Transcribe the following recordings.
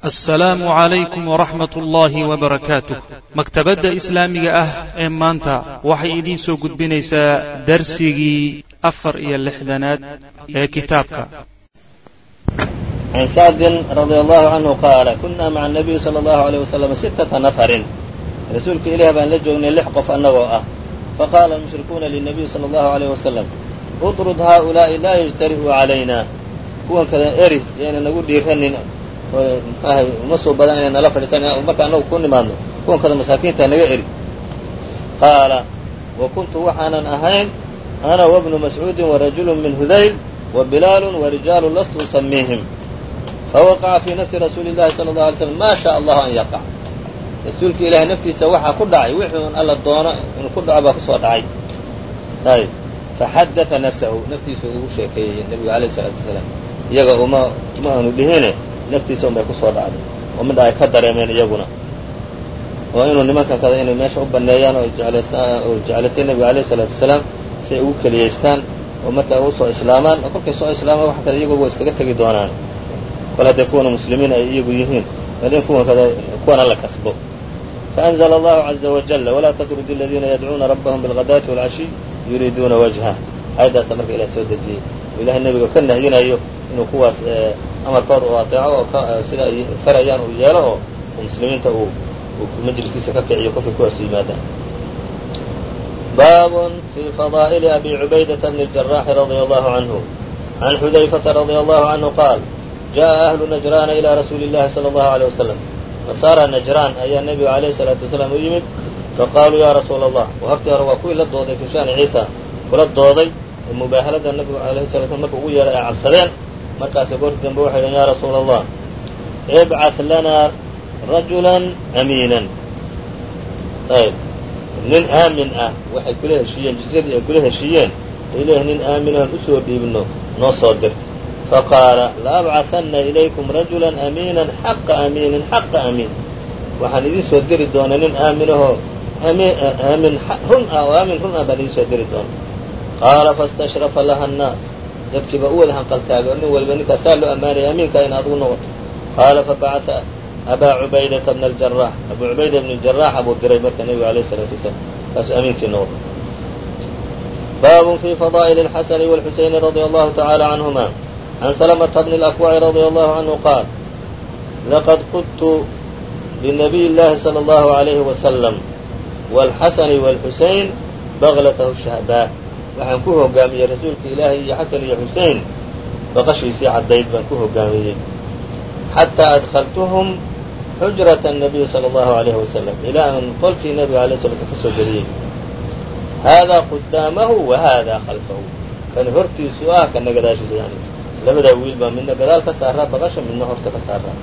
assalaamu calaykum waraxmat ullaahi wabarakaatuh maktabadda islaamiga ah ee maanta waxay idiin soo gudbinaysaa darsigii afar iyo lixdanaad ee kitaabka. Can sacdin radia allahu canhu qaala kunna maca anabiyi sala allahu alayh wasalam sittata nafarin. Rasuulka ilaah baan la joognay lix qof annagoo ah. Faqaala almushrikuuna linabiyi sala allahu alayh wasalam utrud haaulaa'i laa yajtari'uu calayna kuwan kada eri yayna nagu dhiiranin mxuahay uma soo badan inay nala fadhiistaan marka annagu ku nimaadno kuwan kada masaakiinta naga eri qaala wa kuntu waxaanan ahayn ana wabnu mascuudin warajulu min hudayl wa bilaalu warijaalu lastu usamiihim fawaqaca fii nafsi rasuuli llahi sala allahu alay slam maa shaa allahu an yaqac rasuulka ilaahay naftiisa waxaa ku dhacay wixii alla doono inuu ku dhaco baa ku soo dhacay. Ayb faxadaa nafsahu naftiisu ugu sheekeeyey nebigu alayh isalaatu wasalaam iyaga uma ma aanu dhihine naftiisa un bay ku soo dhacday. Oo midha ay ka dareemeen iyaguna. Oo inuu nimankan kada inay meesha u banneeyaan oo jeclaysay nebiga alayh isalaatu wasalaam si ay ugu keliyaystaan oo markay ugu islaamaan kolkay soo islaamaan wax kale iyago waa iskaga tegi doonaan. Kol hadday kuwana muslimiin ay iyagu yihiin. Bal in kuwan kada kuwana la kasbo. Faأnzla allahu caza wajala walaa ttrud aladiina yadcuuna rabbahum bilhadaati wاlcashiy yuriiduuna wajhah aayaddaasa marka ilaah soo dejiyey. Oo ilahay nebiga ka nahyinayo inuu kuwaas eh, amarkooda u ateeco oo sida ay farayaan uu yeelo oo muslimiinta uu majliskiisa ka kiciyo kolkay kuwaas yimaadaan baab fi fadaa'ili abi cubaydata bni اjaraxi radia allahu canhu can xudayfata radia allahu canhu qaal jaءa ahlu najraana ilaa rasuuli اllahi salى allahu alيه wasalam nasaara najraan ayaa nebiga alayh الsalaatu wasalaam u yimid faqaaluu ya rasuula allah waftii hore waa kuwii la dooday fi shani ciisa kula dooday oo mubaahalada nabigu alayh sala slam marka ugu yeedhay ay cabsadeen markaasa goorta dambe waxay dhaheen yaa rasuula allah ibcad lanaa rajulan amiinan. Ayb nin aamin ah waxay kula heshiiyeen jizyadii ay kula heshiiyeen ay leeyahay nin aamin aan u soo dhiibno noo soo dir. Faqaala la ilaykum rajulan amiinan xaqa amiinin xaqa amiin. Waxaan idiin soo diri doonaa nin aaminahoo aamin run ah oo aamin run ah baan idiin soo diri doonaa. Qaala fastashrafa laha annaas dadkiiba u wada hanqaltaago nin walba ninkaas saa loo ammaanaya amiinka in aadgu noqoto. Qaala fabacata abaa cubaydata bna aljarax abuu cubayda bna jaraaxa buu diray marka nebiga alayh isalaatu wasalaam kaasuu amiinkii noqday baabun fii fadaa'ili alxasani walxuseyni radia allahu tacaala canhuma can salamata bni alakwaci radia allahu canhu qaal laqad qudtu binabiy llaahi sala allahu alayhi wasalam waalxasani waalxuseyn baglatahu shahbaa waxaan ku hogaamiyey rasuulka ilaahay iyo xasan iyo xusein baqashiisii caddayd baan ku hogaamiyey xataa adkaltuhum xujrata الnabiy salى allahu عalayhi wasalam ilaa aan qolkii nabiga alay sla ka soo geliyey haadaa qudaamahu wa haadaa khalfahu kan hortiisu ah kana gadaashiisa yani labadaa wiil baa midna gadaal ka saaraa baqasha midna horta ka saaraa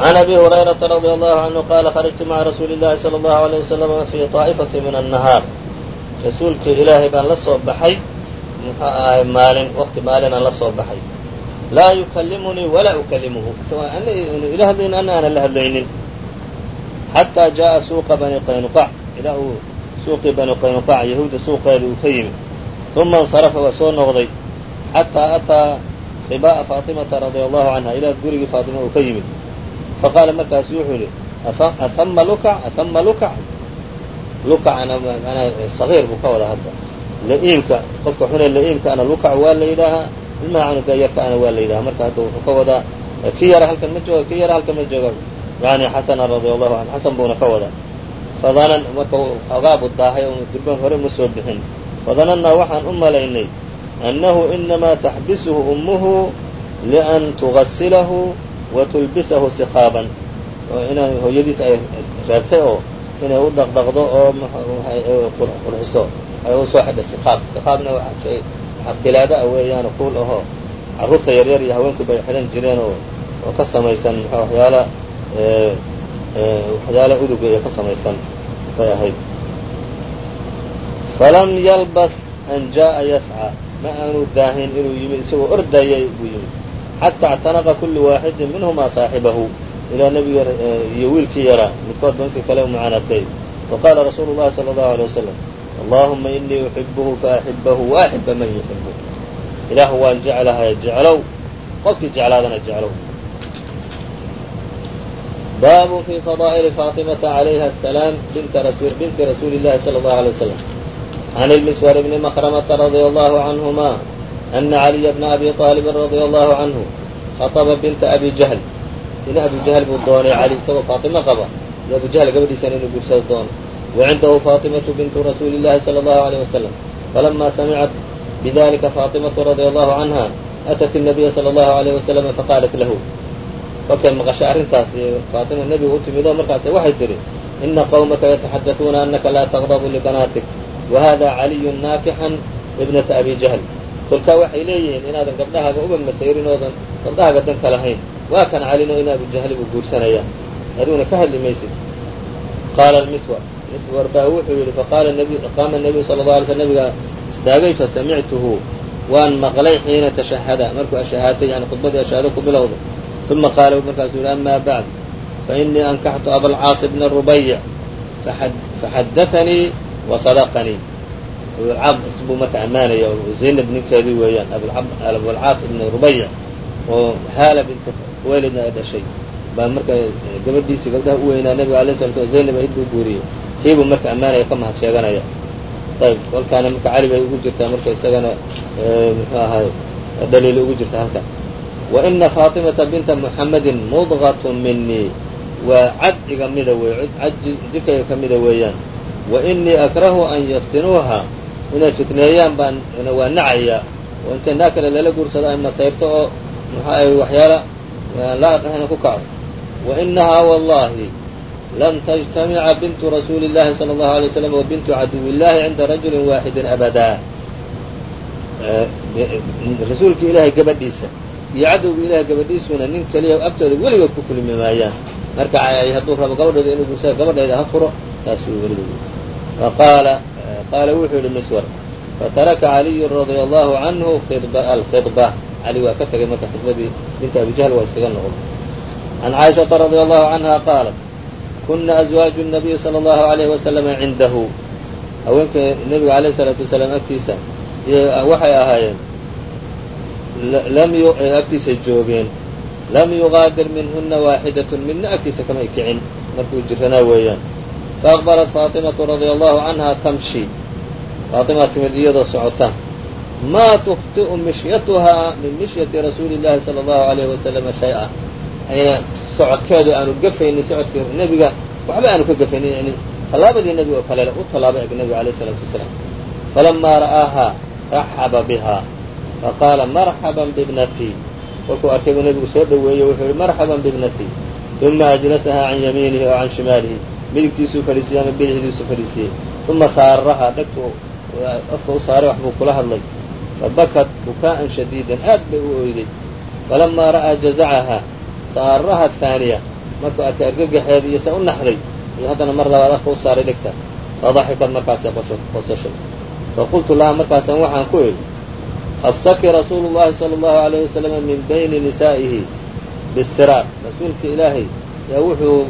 can abi hurayrata radia allahu canhu qaala kharajtu maca rasuuli اllahi salى allahu عalيه wasalam fi طaa'ifati min الnahaar rasuulka ilaahay baan la soo baxay. Muxuu ahay maalin waqti maalinaan la soo baxay. Laa yukallimunii walaa ukalimuhu anu ila hadlaynin ana aanan la hadlaynin. Xataa jaءa suuqa bani qaynuqac. Ilaa uu suuqii bani qaynuqac yahuudda suuqeeda uu ka yimid. Uma اnsarafa waa soo noqday. Xataa ataa qibaa'a faatimata radia allahu canha ilaa gurigii faatima uu ka yimid. Faqaala markaasu wuxuu yidhi ahama lukac ahama lukac lukacana manaa sagiir buu ka wadaa hadda la-iimka qofka xunee la-iimka ana lukac waa la yidhaahaa ilmaha canuga yarka ana waa la yidhahaa marka hadda wuxuu ka wadaa ki yara halkan ma jooga ki yara halkan ma jooga. Yani xasana radia allahu canhu xasan buuna ka wadaa. Fadanan marka ogaabu daahay oo durban hore ma soo bixin. Fadanannaa waxaan u malaynay annahu inamaa taxbisuhu ummuhu lian tugasilahu wa tulbisahu sikaaban oo inaa hooyadiis ay reebtay oo inay u dhaqdhaqdo oo qurxiso. Ay u soo xidha siqaab. Siqaabna waa shay xaqtilaada ah kuul ahoo carruurta yaryar iyo haweenkuba ay xidhan jireen oo oo ka samaysan mxua ah waxyaala waxyaala uduga iyo ka samaysan bay ahayd. Falam yalbas an jaa'a yascaa ma aanu daahin inuu yimi isagoo ordayay buu yimi xataa ctanaqa kullu waaxidin minhumaa saaxibahu ilaa nebiga iyo wiilkii yaraa midkood ba inka kale u mucaanatay wa qaala rasuulu llahi sala allahu alay wasalam allaahuma inii uxibuhu faaxibahu wa axiba man yuxibu ilaahu waan jeclahay jeclow qofkii jeclaadana jeclow baabu fii fadaa'ili faatimata calayha asalaam binti rasuuli llahi sala allahu alay wasalam can ilmiswar bni makramata radia allahu canhuma ana caliya bna abi aalibin radia allahu canhu khaطba binta abi jahl in abu jahl buu doonay cali isagoo faaطimo qaba iyo abu jahl gabadhiisana inuu guursado doono wacindahu faaطimaةu bintu rasuuli الlahi salى الlahu عalيه wasalam falama samicat bidalika faaطimaةu radia allahu canha atat الnabiya salى الlahu عalيه wasalam faqaalat lahu kolkay maqashay arrintaas faatima nebiga u timid oo markaas waxay tidhi ina qawmaka yataxadasuuna anaka laa taqdabu libanaatik wahada caliyu naakixan ibnata abi jahl kolkaa waxay leeyihiin inaadan gabdhahaaga uba masayrin oodan gabdhahaaga danka lahayn waa kan calino in abu jahli buu guursanaya. Adiguna ka hadli maysid. Qaala miswar miswar baa wuxuu yidhi faqaala qaama nabiyu sala la alay sl nabiga istaagay fasamictuhu waan maqlay xiina tashahada markuu ashahaatay yani khudbadii ashahaado ku bilowda uma qaala markaasuu yihi ama bacd fainii ankaxtu abalcaas bna rubayc faxadatanii wasadaqanii abulcaas buu marka ammaanaya zaynab ninkeedii weeyaan abulcaas ibna rubayc oo haala binta weelidna ay dhashay baa marka gabadhiisii gabdhaha u weynaa nabiga alay sala slam zaynab ayd buu guuriyey kiibuu marka ammaanaya ka mahad sheeganaya. Ayb kolkaana marka cali bay ugu jirtaa marka isagana muxuu ahaay dhaliili ugu jirta halkan wa ina faatimata binta muxammadin mudqatu minii waa cad iga mida wey cad jidkayga ka mida weeyaan. Wa inii akrahu an yaftinuuha. Inay fitneeyaan baan waa nacaya. Oo intay naa kale lala guursado ay masayrto oo muxuu ay waxyaala laaqi inuu ku kaco. Wainahaa wallahi lan tajtamica bintu rasuuli llahi sala allahu alay waslam wa bintu caduwillahi cinda rajulin waaxidin abadaa rasuulka ilaahay gabadhiisa iyo cadowga ilahay gabadhiisuna nin keliya agtooda weligood ku kulmi maayaan. Marka hadduu rabo gabadhooda inuu guursaa gabadhayda ha furo taasuu weliga faqaala qaala wuxuu yidhi miswar. Fataraka caliyu radia allahu canhu khidba alkhidba cali waa ka tegay marka khidbadii binta abi jahl waa iskaga noqday can caaishaةa radia allahu canha qaalat kuna azwaaju الnabiyi salى اllahu alayhi wasalama cindahu haweenka nebiga alayh الsalaatu wasalaam agtiisa waxay ahaayeen agtiisay joogeen lam yugaadir minhuna waaxidaة midna agtiisa kamay kicin markuu jiranaa weeyaan faaqbalat faatimatu radia allahu canha tamshi faatimaa timid iyadoo socota maa tukhti'u mishyatuhaa min mishyati rasuuli اllahi salى اllahu alayhi wasalama shay-a ayna socodkeedu aanu gafaynin socodka nebiga waxba aanu ka gafaynin yani tallaabadii nebiga oo kale u tallaaba eg nebiga alayh الsalaatu wasalaam falamaa ra'aahaa raxaba bihaa faqaala marxaban bibnatii kolkuu arkay buu nebigu soo dhoweeyey wuxuu yihi marxaban bibnatii uma ajlasahaa can yamiinihi oo can shimaalihi midigtiisuu fadhiisiyey ama bidixdiisuu fadhiisiyey uma saarahaa dhegtu afka u saaray wax buu kula hadlay fabakat bukaa'an shadiidan aad bay u oyday falamaa ra'aa jazacahaa saaraha haaniya markuu arkay argagaxeeda iyo se u naxday iyo haddana mar labaad afka u saaray dhegta fadaxikad markaasay qosashay faqultu laha markaasaan waxaan ku idhi hasaki rasuulu llahi sala allahu alayh wasalama min bayni nisaa'ihi bisiraar rasuulka ilaahay yaa wuxuu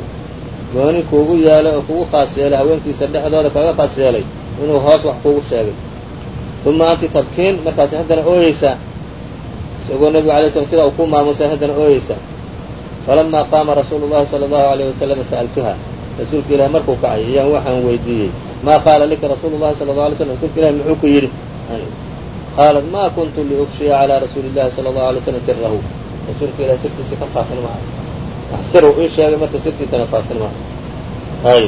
gooni kuugu yeelay oo kugu khaas yeelay haweenkiisa dhexdooda kaga khaas yeelay inuu hoos wax kuugu sheegay uma anti tabkiin markaas haddana ooyeysaa isagoo nebigu alay slam sida uu ku maamusay haddana ooyeysaa falamaa qaama rasuulu llahi sala allahu alayh wasalama sa'altuha rasuulka ilahi markuu kacay ayaan waxaan weydiiyey. Maa qaala lika rasuulu llahi sala allau alay slam rasuulka ilahi muxuu ku yidhi? Qaalat ma kuntu liufshiya calaa rasuuli llahi sala allahu alay slam sirahu rasuulka ilahi sirtiisa ka faafin maaha. Wax sir uu ii sheegay marka sirtiisana faafin maaha. Hay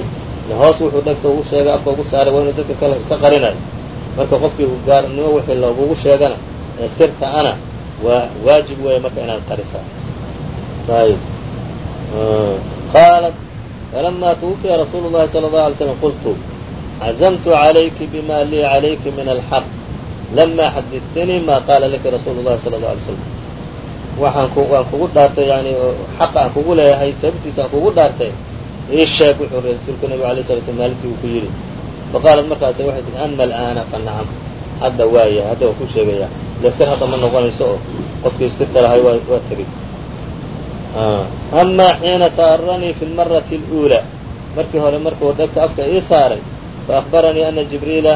hoos wuxuu dhegta ugu sheegay afka ugu saaray waa inuu dadka ka qarinayo marka qofkii gaarnimo wixii lagugu sheegana ee sirta ana waa waajib weeye marka inaad qarisaa. Ayb qaalat falama twufiya rasuulu llahi sala allahu alay slam qultu cazamtu calayki bima lii calayki min alxaq lama xadidtanii ma qaala laki rasuulu llahi sala allau alay slam waxaan waan kugu dhaartay yani xaqa aan kugu leeyahay sababtiisa aan kugu dhaartay ii sheeg wuxuu rasuulku nabigu alay sala slam maalintii uu ku yidhi faqaalat markaasa waxay tihi ama al'aana fa nacam hadda waaya hadda waa ku sheegaya ile sir hadda ma noqonayso oo qofkii sirta lahay waa waa tegey ama xiina saaranii fi lmarati اluulaa markii hore markuu dhegta afka ii saaray faأخbaranii ana jibriila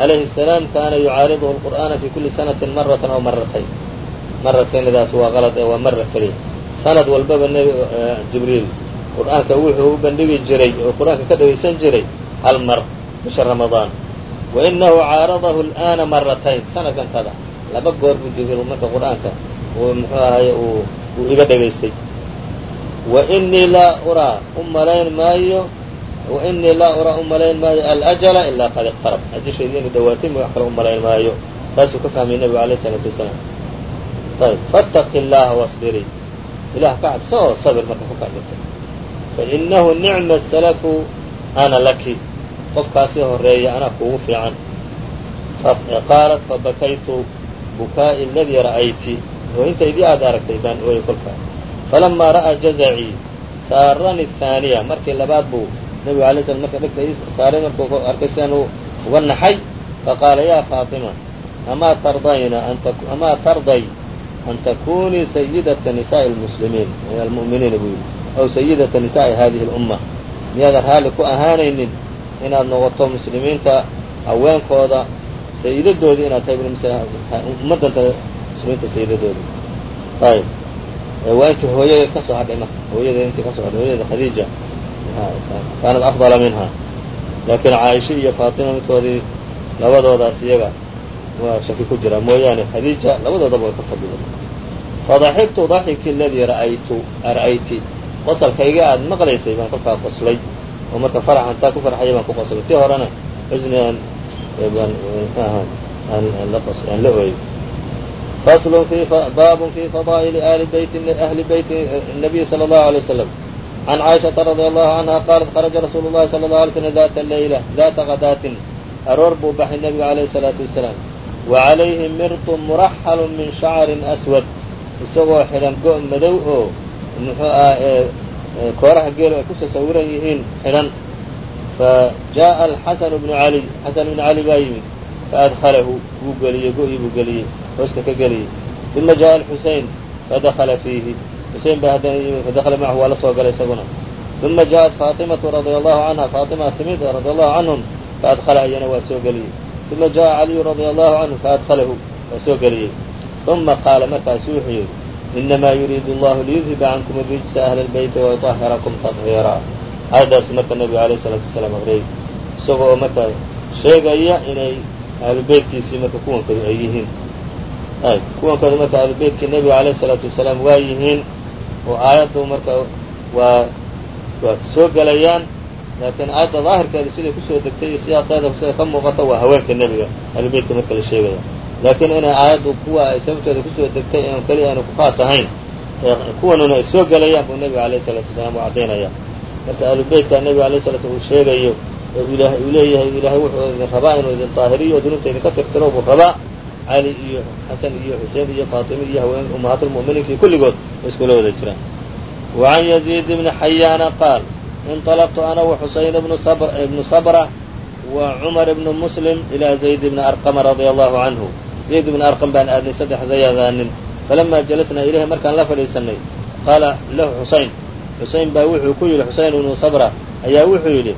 عalayhi الsalaam kaana yucaariduhu الqur'aana fi kuli sanaةi maratan aw maratayn marataynadaas waa qalad ee waa mara keliya sanad walbaba jibriil qur'aanka wuxuu u bandhigi jiray oo qur'aanka ka dhagaysan jiray hal mar bisha ramadaan. Wa inahu caaradahu al'aana maratayn sanadkan kada laba goor buu jibriil marka qur'aanka uu muxuu ahaye uu iga dhagaystay wa laa uraa u malayn maayo. Wa laa uraa u maayo alajala ilaa qad iqtarab. Ajashaydi inay dhawaatay wax kale u maayo. Taasuu ka fahmay nebigu alayh isalaatu wasalaam. Ayb faataqi llaaha wasbirii ilaah ka cabso oo sabir marka ku kadhintay fainahu nicma salafu ana laki qofkaasii horreeya anaa kuugu fiican. Qaalat fabakaytu bukaa'i aladii ra'ayti. Oo intaydii aad aragtay baan ooyay kolkaa. Falamaa ra'aa jazacii saarani haaniya markii labaad buu nebigu alay slam marka dhegta ii saaray markuu arkay sidaan uga naxay faqaala yaa faatima amaa tardayna amaa tarday an takunii sayidata nisaa'i lmuslimiin min almu'miniina buu yidhi. Aw sayidata nisaa'i hadihi اlumma miyaadan raalli ku ahaanaynin inaad noqoto muslimiinta haweenkooda sayidadoodii inaad tahay ummadanta muslimiinta sayidadoodii. Ayb waa hooyadeed ka hadhay marka hooyadeed intii ka soo hadhay hooyadeeda khadiija kaanat afdala minha. Laakiin caaisha iyo faatima midkoodii labadoodaas iyaga waa shaki ku jira. Mooyaane khadiija labadoodaba way ka fadliday fadaxiktu daxiki aladii ra'aytu ra'ayti. Qosalkayga aad maqlaysay baan kolkaa qoslay oo marka farax antaa ku farxaya baan ku qoslay tii horena xusni aan aan la ooyey faslun baabun fi fadaa'ili ali beyti ahli beyti الnabiy salى الlahu عalيه wasalam can caaishaةa radي allahu canha qaalat kharaja rasuulu الlahi salى الlaه alay slm data leyla data kadaatin aroor buu baxay nebiga alayh الsalaatu wasalaam wa calayhi mirtu muraxalu min shacrin aswad isagoo xidhan go' madow oo muxuu ah kooraha geelo ay kusoo sawiran yihiin xidhan fa jaaءa alxasanu bnu cali xasan bnu cali baa yimid faadhalahu wuu geliyey go-ii buu geliyey hoosta ka geliyey uma jaaءa alxusein fadakala fiihi xusein baa haddana yimid fadakala macahu waa la soo galay isaguna uma jaaءat faatimatu radia allahu canha faatima timid radia allahu canhum faadhala iyana waa soo geliyey uma jaaءa caliyu radia allahu canhu faadhalahu waa soo geliyey uma qaala markaasu wuxuu yidhi inamaa yuriidu allahu liyudhiba cankum rijsa ahli اlbeyti wayطahirakum tahiira aayadaasu marka nebigu alayh الsalaatu wasalaam aqriyey isaga oo marka sheegaya inay ahlubeytkiisii marka kuwankoodu ay yihiin ayb kuwankooda marka ahlubeytkii nebiga alayh الsalaatu wasalaam waa yihiin oo aayaddu marka waa waa soo gelayaan laakiin aayadda daahirkeeda siday kusoo degtay iyo siyaaqeeda sida ka muuqata waa haweenka nebiga ahlubeytka marka la sheegaya laakiin inay aayaddu kuwa sababtooda ku soo degtay n keliya ku kukaas ahayn kuwanuna ay soo gelayaan buu nebiga alayh salatu wasalaam u caddaynaya marka ahlubeytka nebiga alayh salatu uu sheegayo oo uu leeyahay ilaahay wuxuu idin rabaa inuu idin daahiriyo dunuubta idinka tirtiro buu rabaa cali iyo xasan iyo xuseen iyo faatimi iyo haween ummahaatulmu'miniinkii kulligood way iskula wada jiraan. Wa can yaziid ibni xayaana qaal inطalaqtu ana wa xusayn ibnu sabra wa cumar ibnu muslim ilaa zayd ibni arqama radia allahu canhu zayd bni arqam baan aadnay saddexdayadaanin falamaa jalasnaa ilayhi markaan la fadhiisanay qaala lahu xusayn xusayn baa wuxuu ku yidhi xusayn ibnu sabra ayaa wuxuu yidhi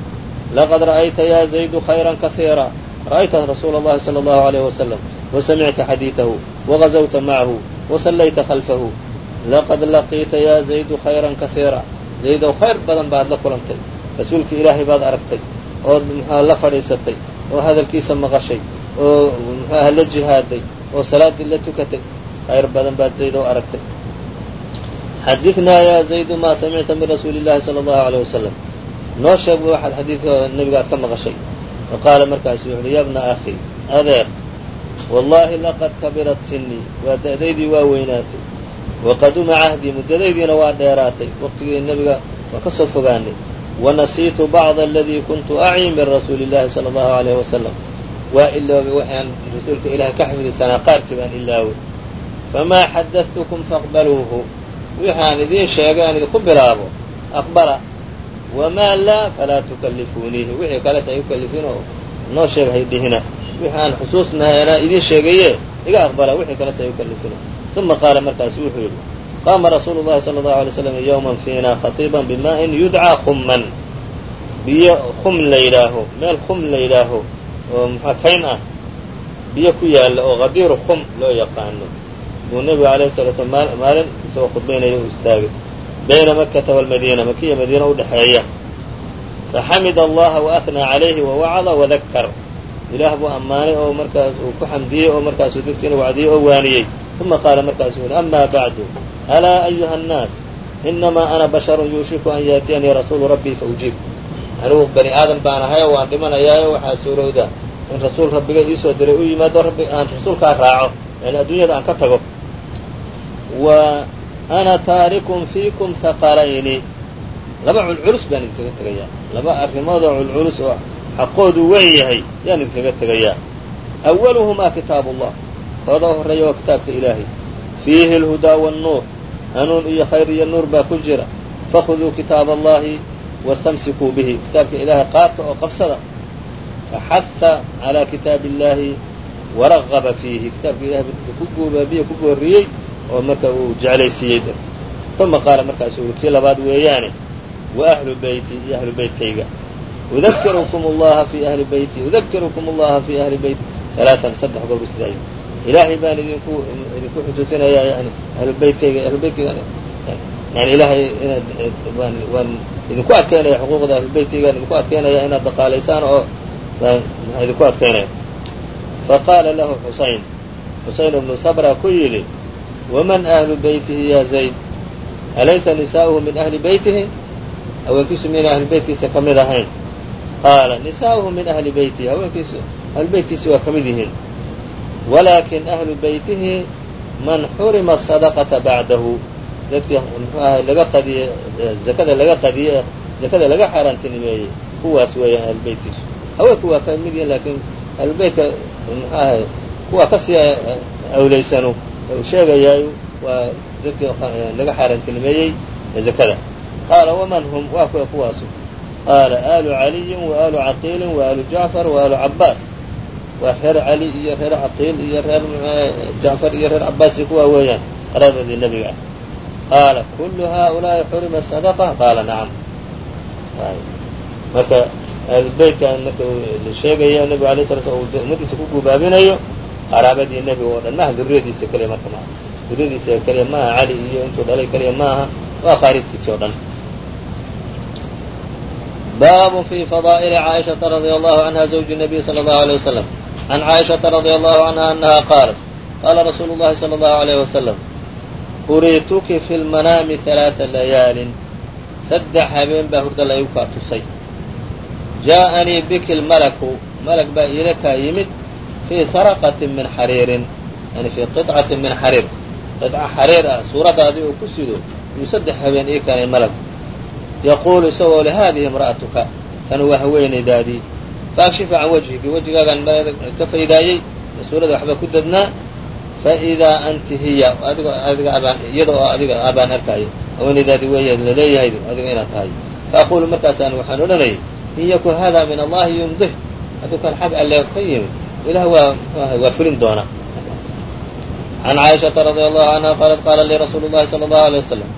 laqad ra'ayta yaa zaydu khayran kahiira ra'ayta rasuula اllahi salى allahu alayh wasalam wasamicta xadiidahu wagazawta macahu wasallayta khalfahu laqad laqiita yaa zaydu khayran kahiira zaydow khayr badan baad la kulantay rasuulka ilaahay baad aragtay ood muxuha la fadhiisatay oo hadalkiisa maqashay oo muxuaha la jihaaday oo salaaddii la tukatay khayr badan baad zaydow aragtay. Xadinaa yaa zaydu maa samicta min rasuuli llahi sala allahu aleyh wasalam noo sheeg bu waxaad xadiidka nebiga ka maqashay. Fa qaala markaasu wuxuuhi ya akhi adeer wallaahi laqad kabirat sinii waa da'daydii waa weynaatay. Waqaduma cahdii muddadaydiina waa dheeraatay. Waqtigii nebiga waa ka soo fogaanay. Wanasiitu bacda aladii kuntu acyi min rasuuli illahi sala allahu alayh wasalam waa iloobay waxaan rasuulka ilahay ka xifdisanaa qaarkii baan ilaaway famaa xadadtukum faqbaluuhu. Wixaan idiin sheegay aan idinku bilaabo aqbala wamaa laa falaa tukallifuuniihi wixii kaleta ay ukalifiin oo noo sheeg haydhihina wixii aan xusuusnahay anaa idiin sheegaye iga aqbala wixii kaleta ay ukallifina uma qaala markaasu wuxuu yidhi qaama rasuulu llahi sala allahu alay slam yowman fiina khatiiban bimaa'in yudcaa khumman. Biyo khum la yidhaaho meel khum la yidhaaho oo muxua kayn ah biyo ku yaalla oo qadiiru khum loo yaqaano. Buu nebigu alayhi salatu slam maalin isagoo khudbaynaya u istaagay. Bayna makata wاlmadiina makiya madiina udhexeeya faxamid allaha waatnaa calayhi wawacda wadakar ilaah buu ammaanay oo markaas uu ku xamdiyey oo markaasuu dadkiina wacdiyey oo waaniyey. Uma qaala markaasuu yidhi ama bacdu alaa ayuha annaas inamaa ana basharun yuushiku an yaatiyanii rasuulu rabbii faujiib anigu bani aadam baan ahayo waan dhimanayaayo waxaa suurowda in rasuul rabbiga iisoo diray u yimaado rabbi aan rasuulkaa raaco yani adduunyada aan ka tago. Wa ana taarikun fiikum haqalayni laba culculus baan idinkaga tegayaa. Laba arrimood oo culculus oo xaqoodu weyn yahay yaan idinkaga tegayaa. Awaluhumaa kitaabu ullah kooda horreeya waa kitaabka ilaahay. Fiihi alhudaa wannuur hanuun iyo khayr iyo nuur baa ku jira. Fakhuduu kitaaba allahi wastamsikuu bihi kitaabka ilaahay qaata oo qabsada faxaha calaa kitaabi illaahi waragaba fiihi kitaabka ilahay ku guubaabiye ku booriyey oo marka uu jeclaysiiyey uma qaala markaasu uri kii labaad weeyaane wa ahlu beyti iyo ahlu beytkayga udakirukum allaha fi ahli beyti udakirukum allaha fi ahli beyti alaaan saddex goor sidaay ilaahay baan idinku idinku xusuusinayaa yani ahlu beytkayga ahlu beytkayga yani ilaahay inaad waan idinku adkeynaya xuquuqda ahlu beytkaygaan idinku adkeynaya inaad daqaalaysaan oo idinku adkeynaya. Faqaala lahu xusayn xusayn ibnu sabra ku yidhi waman ahlu beytihi ya zayd? Alaysa nisaa'uhu min ahli beytihi haweenkiisu miyayna ahlu beytkiisa ka mid ahayn. Qaala nisaa'uhu min ahli beytihi haweenkiisu ahlu beytkiisi waa ka mid yihiin. Walaakin ahlu beytihi man xurima asadaqata bacdahu dadkii laga qadiye zakada laga qadiye zakada laga xaaraantinimeeyey kuwaas weeyaan ahlu beytkiisu haweenku waa ka mid yihiin laakiin ahlubeytka kuwa ka sii awlaysanu sheegayaay waa dadkii laga xaaraantinimeeyey zakada. Qaala waman hum? Waa kuwa kuwaasu. Qaala aalu caliyin wa aalu caqiilin wa aalu jacfar wa aalu cabaas waa reer cali iyo reer caqiil iyo reer jacfar iyo reer cabaas iyo kuwaa weeyaan qaraabadii nebiga. ah qaala kullu haaulaa'i xurima sadaqa qaala nacam marka ahlubeytkan marka la sheegayo nebigu alay sala slam uu ummadiisa ku gubaabinayo qaraabadii nebiga oo dhan maaha duriyadiisa keliya marka maaha duriyadiisa keliya maaha cali iyo intuu dhalay keliya maaha waa qaaribkiisi oo dhan baabu fi fadaa'ili caaishaةa radي allahu canha zawji الnabiy salى اllahu عalيه wasalam can caaishaةa radي allahu canha anaha qaalat qaala rasuulu اllahi salى اllahu عalيyh wasalam hurituki fi lmanaami halaaa layaalin. Saddex habeen baa hurda la igu kaa tusay jaa'anii biki lmalaku malag baa iila kaa yimid fii saraqatin min xariirin yani fii qiطcatin min xariir. Qiطca xariir ah suuradaadii uu ku sido yuu saddex habeen ii keenay malagu yaquulu isagoo le imra'atuka tan waa haweenaydaadii faakshifa can wajhigi wejigaagaan ka faydaayey? Mas'uulada waxba ku dadnaa? faidaa anti hiya adigoo adiga abaan iyada oo adiga abaan arkaayo haweenaydaadii weeya laleeyahay adiga inaad tahay faaqulu markaasaan waxaan odhanayay in yakun hada min allahi yumdih hadduu kan xag alle ka yimid ilah waa mxuu ahay waa fulin doona can caaishaةa radي allahu canha qaalat qaala lii rasuulu llahi salى اllahu alيه wasalam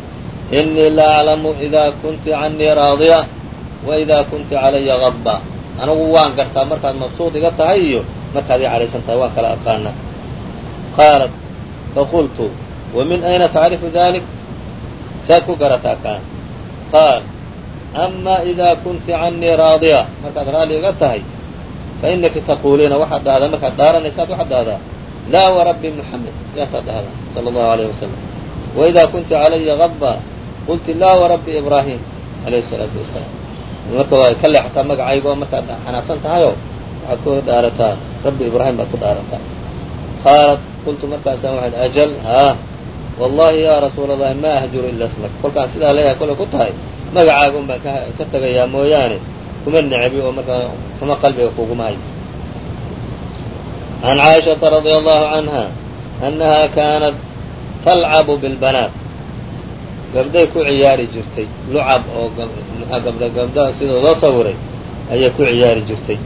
inii la aclamu ida kunti canii raadiya wa ida kunti calaya gadba anigu waan gartaa markaad mabsuud iga tahay iyo markaad ii cadhaysan tahay waan kala aqaana qaalat faqultu wa min ayna tacrifu dalik saad ku garataa kaan qaal ama ida kunti canii raadiya markaad raalli iga tahay fainaki taquuliina waxaad dhahdaa markaad dhaaranaysaad waxaad dhahdaa laa warabbi muxamed sidaasaad dhahdaa sala allahu alayh wasalam waidaa kunti calaya gadba qulti laa warabbi ibraahim alayhi salaatu wasalaam marka waa ka leexataa magacayga oo markaad xanaaqsan tahayoo waxaad ku dhaarataa rabbi ibraahim baad ku dhaarataa qaalat qultu markaasaan waxaan ajal haa wallahi yaa rasuula allahi ma ahjuru ila smak kolkaan sidaa leeyahay kolay ku tahay magacaaga un baan ka tagayaa mooyaane kuma necebi oo markaa kuma qalbiga kuguma hayo can caaishata radia allahu canha annaha kaanat talcabu bilbanaat gabdhay ku ciyaari jirtay lucab oo gabdha gabdha sidoo loo sawiray ayay ku ciyaari jirtay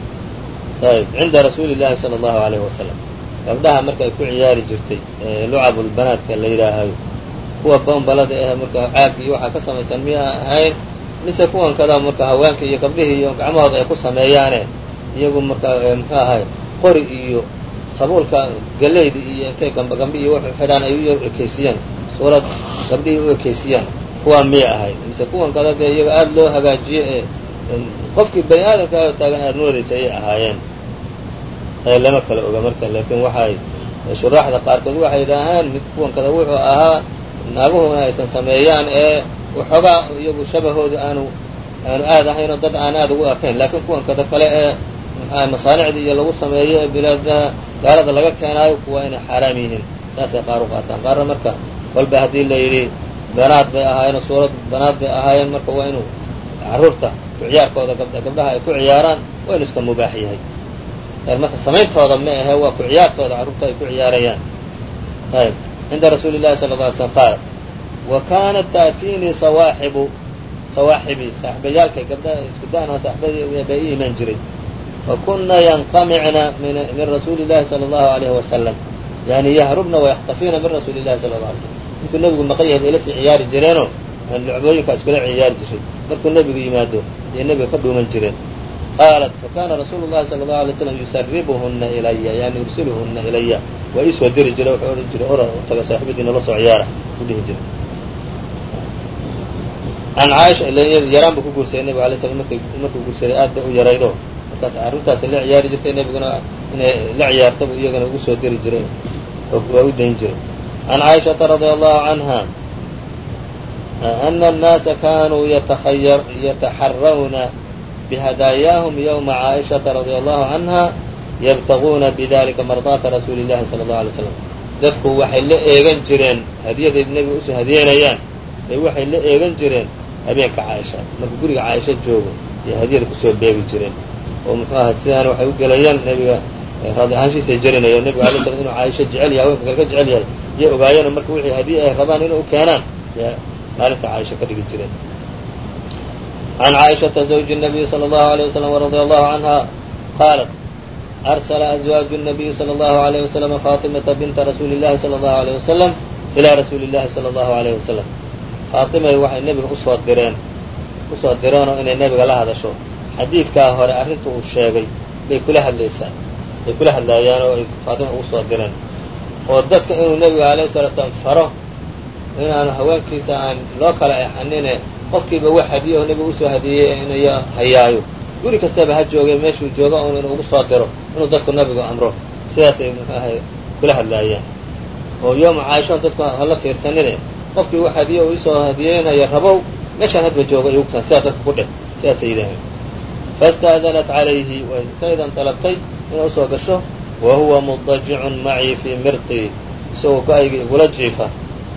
ayb cinda rasuuli llahi sala allahu alayhi wasalam gabdhaha markay ku ciyaari jirtay lucabulbanaatka la yidhaahayo kuwa boombalada ah marka caag iyo waxaa ka samaysan miya ahayn mise kuwan kada marka haweenka iyo gabdhihii iyo gacmahooda ay ku sameeyaane iyagu marka muxuu ahay qori iyo sabuulka galeyda iyo intay gamba gambi iyo wuxuu xidhaan ay u ekeysiyaan suurad gabdhihii u ekeysiyaan kuwaa miyay ahayd mise kuwan kada dee iyaga aada loo hagaajiye ee qofkii bani aadamka taagan aad moodaysa ayay ahaayeen lama kala oga marka laakiin waxay shuraaxda qaarkood waxay yidhaahaan mid kuwan kada wuxuu ahaa naaguhuna aysan sameeyaan ee waxoogaa iyagu shabahoodu aanu aanu aad ahaynoo dad aan aad ugu ekayn laakiin kuwan kada kale ee masaanicda iyo lagu sameeyo ee bilaadaha gaalada laga keenaayo kuwa inay xaaraam yihiin. Saasay qaar u qaataan. Qaarna marka walba haddii la yidhi banaad bay ahaayeen suurad banaad bay ahaayeen marka waa inuu carruurta ku ciyaarkooda gabdha gabdhaha ay ku ciyaaraan waa inu iska mubaax yahay marka samayntooda ma ahe waa ku ciyaartooda carruurta ay ku ciyaarayaan. Ayb. Cinda rasuuli llahi sala lla alay slm qaala wa kaanat ta'tiinii sawaaxibu sawaaxibii saaxibayaalkay gabdhaha isku da'na saaxibadii bay i iman jiray. Fa kunna yanqamicna min rasuuli llahi sala allahu alayhi wasalam yani yahrubna wayakhtafiina min rasuuli llahi sala alla alay slm intuu nebigu maqan yahay bay ila sii ciyaari jireenoo lucbooyinkaa iskula ciyaari jiray markuu nebigu yimaado ayay nebiga ka dhuuman jireen qaalat fakana rasuulu llahi sala allahu alay slam yusaribuhuna ilaya yani yursiluhuna ilaya waa iisoo diri jiray wuxuu odhan jiray ora taga saaxibadiina la soo ciyaara u dhihi jiray an caaisha yaraan buu ku guursaday nebiga alay slam markuu guursaday aad bay u yaraydo markaas carruurtaasi la ciyaari jirtay nebiguna inay la ciyaartaba iyagana ugu soo diri jiray waa u dayn jiray can caaishata radia allahu canha ana الnaasa kanuu yataxarawna bhadaayaahum ywma caaishata radia allahu canha yabtaguuna bidalika mardaata rasuuli llahi sala allahu alay slam dadku waxay la eegan jireen hadiyaday nebiga u soo hadiyeynayaan bay waxay la eegan jireen habeenka caaisha. Markuu guriga caaisha joogo iyo hadiyada ku soo beegi jireen. Oo muxuu aha sidaan waxay u gelayaan nebiga raadi ahaanshiisay jerinayeen nebiga alay slam inuu caaisha jecel yahay haweenka kale ka jecel yahay. Iyay ogaayeen marka wixii hadiye ay rabaan inay u keenaan maalinta caaisha ka dhigi jireen عن عائشة زوج النبي صلى الله عليه وسلم ورضي الله عنها قالت أرسل أزواج النبي صلى الله عليه وسلم فاطمة بنت رسول الله صلى الله عليه وسلم إلى رسول الله صلى الله عليه وسلم faaطimay waxay nebiga usoo direen usoo direenoo inay nebiga la hadasho xadiidkaa hore arrinta uu sheegay bay kula hadlaysaa bay kula hadlaayaan oo ay faatima ugu soo direen oo dadka inuu nebiga alayه الsalatu slam faro inaanu haweenkiisa aan loo kala exanine qofkiiba wax hadiye oo nebiga u soo hadiyey inayo hayaayo. Guri kastaba ha joogay meeshuu jooga un inuu ugu soo diro inuu dadku nebiga amro. Sidaasay muxuu ahay kula hadlaayaan. Oo yooma caaishoon dadku hala fiirsanine qofkii wax hadiye uu isoo hadiyeynaya rabow meeshaan hadba jooga igu taan sidaas dadka ku dheh sidaasay yidhaaheen faاsta'danat calayhi way kaydan dalabtay inay u soo gasho wa huwa mudajicun macii fii mirqii isagoo go'ayga igula jiifa.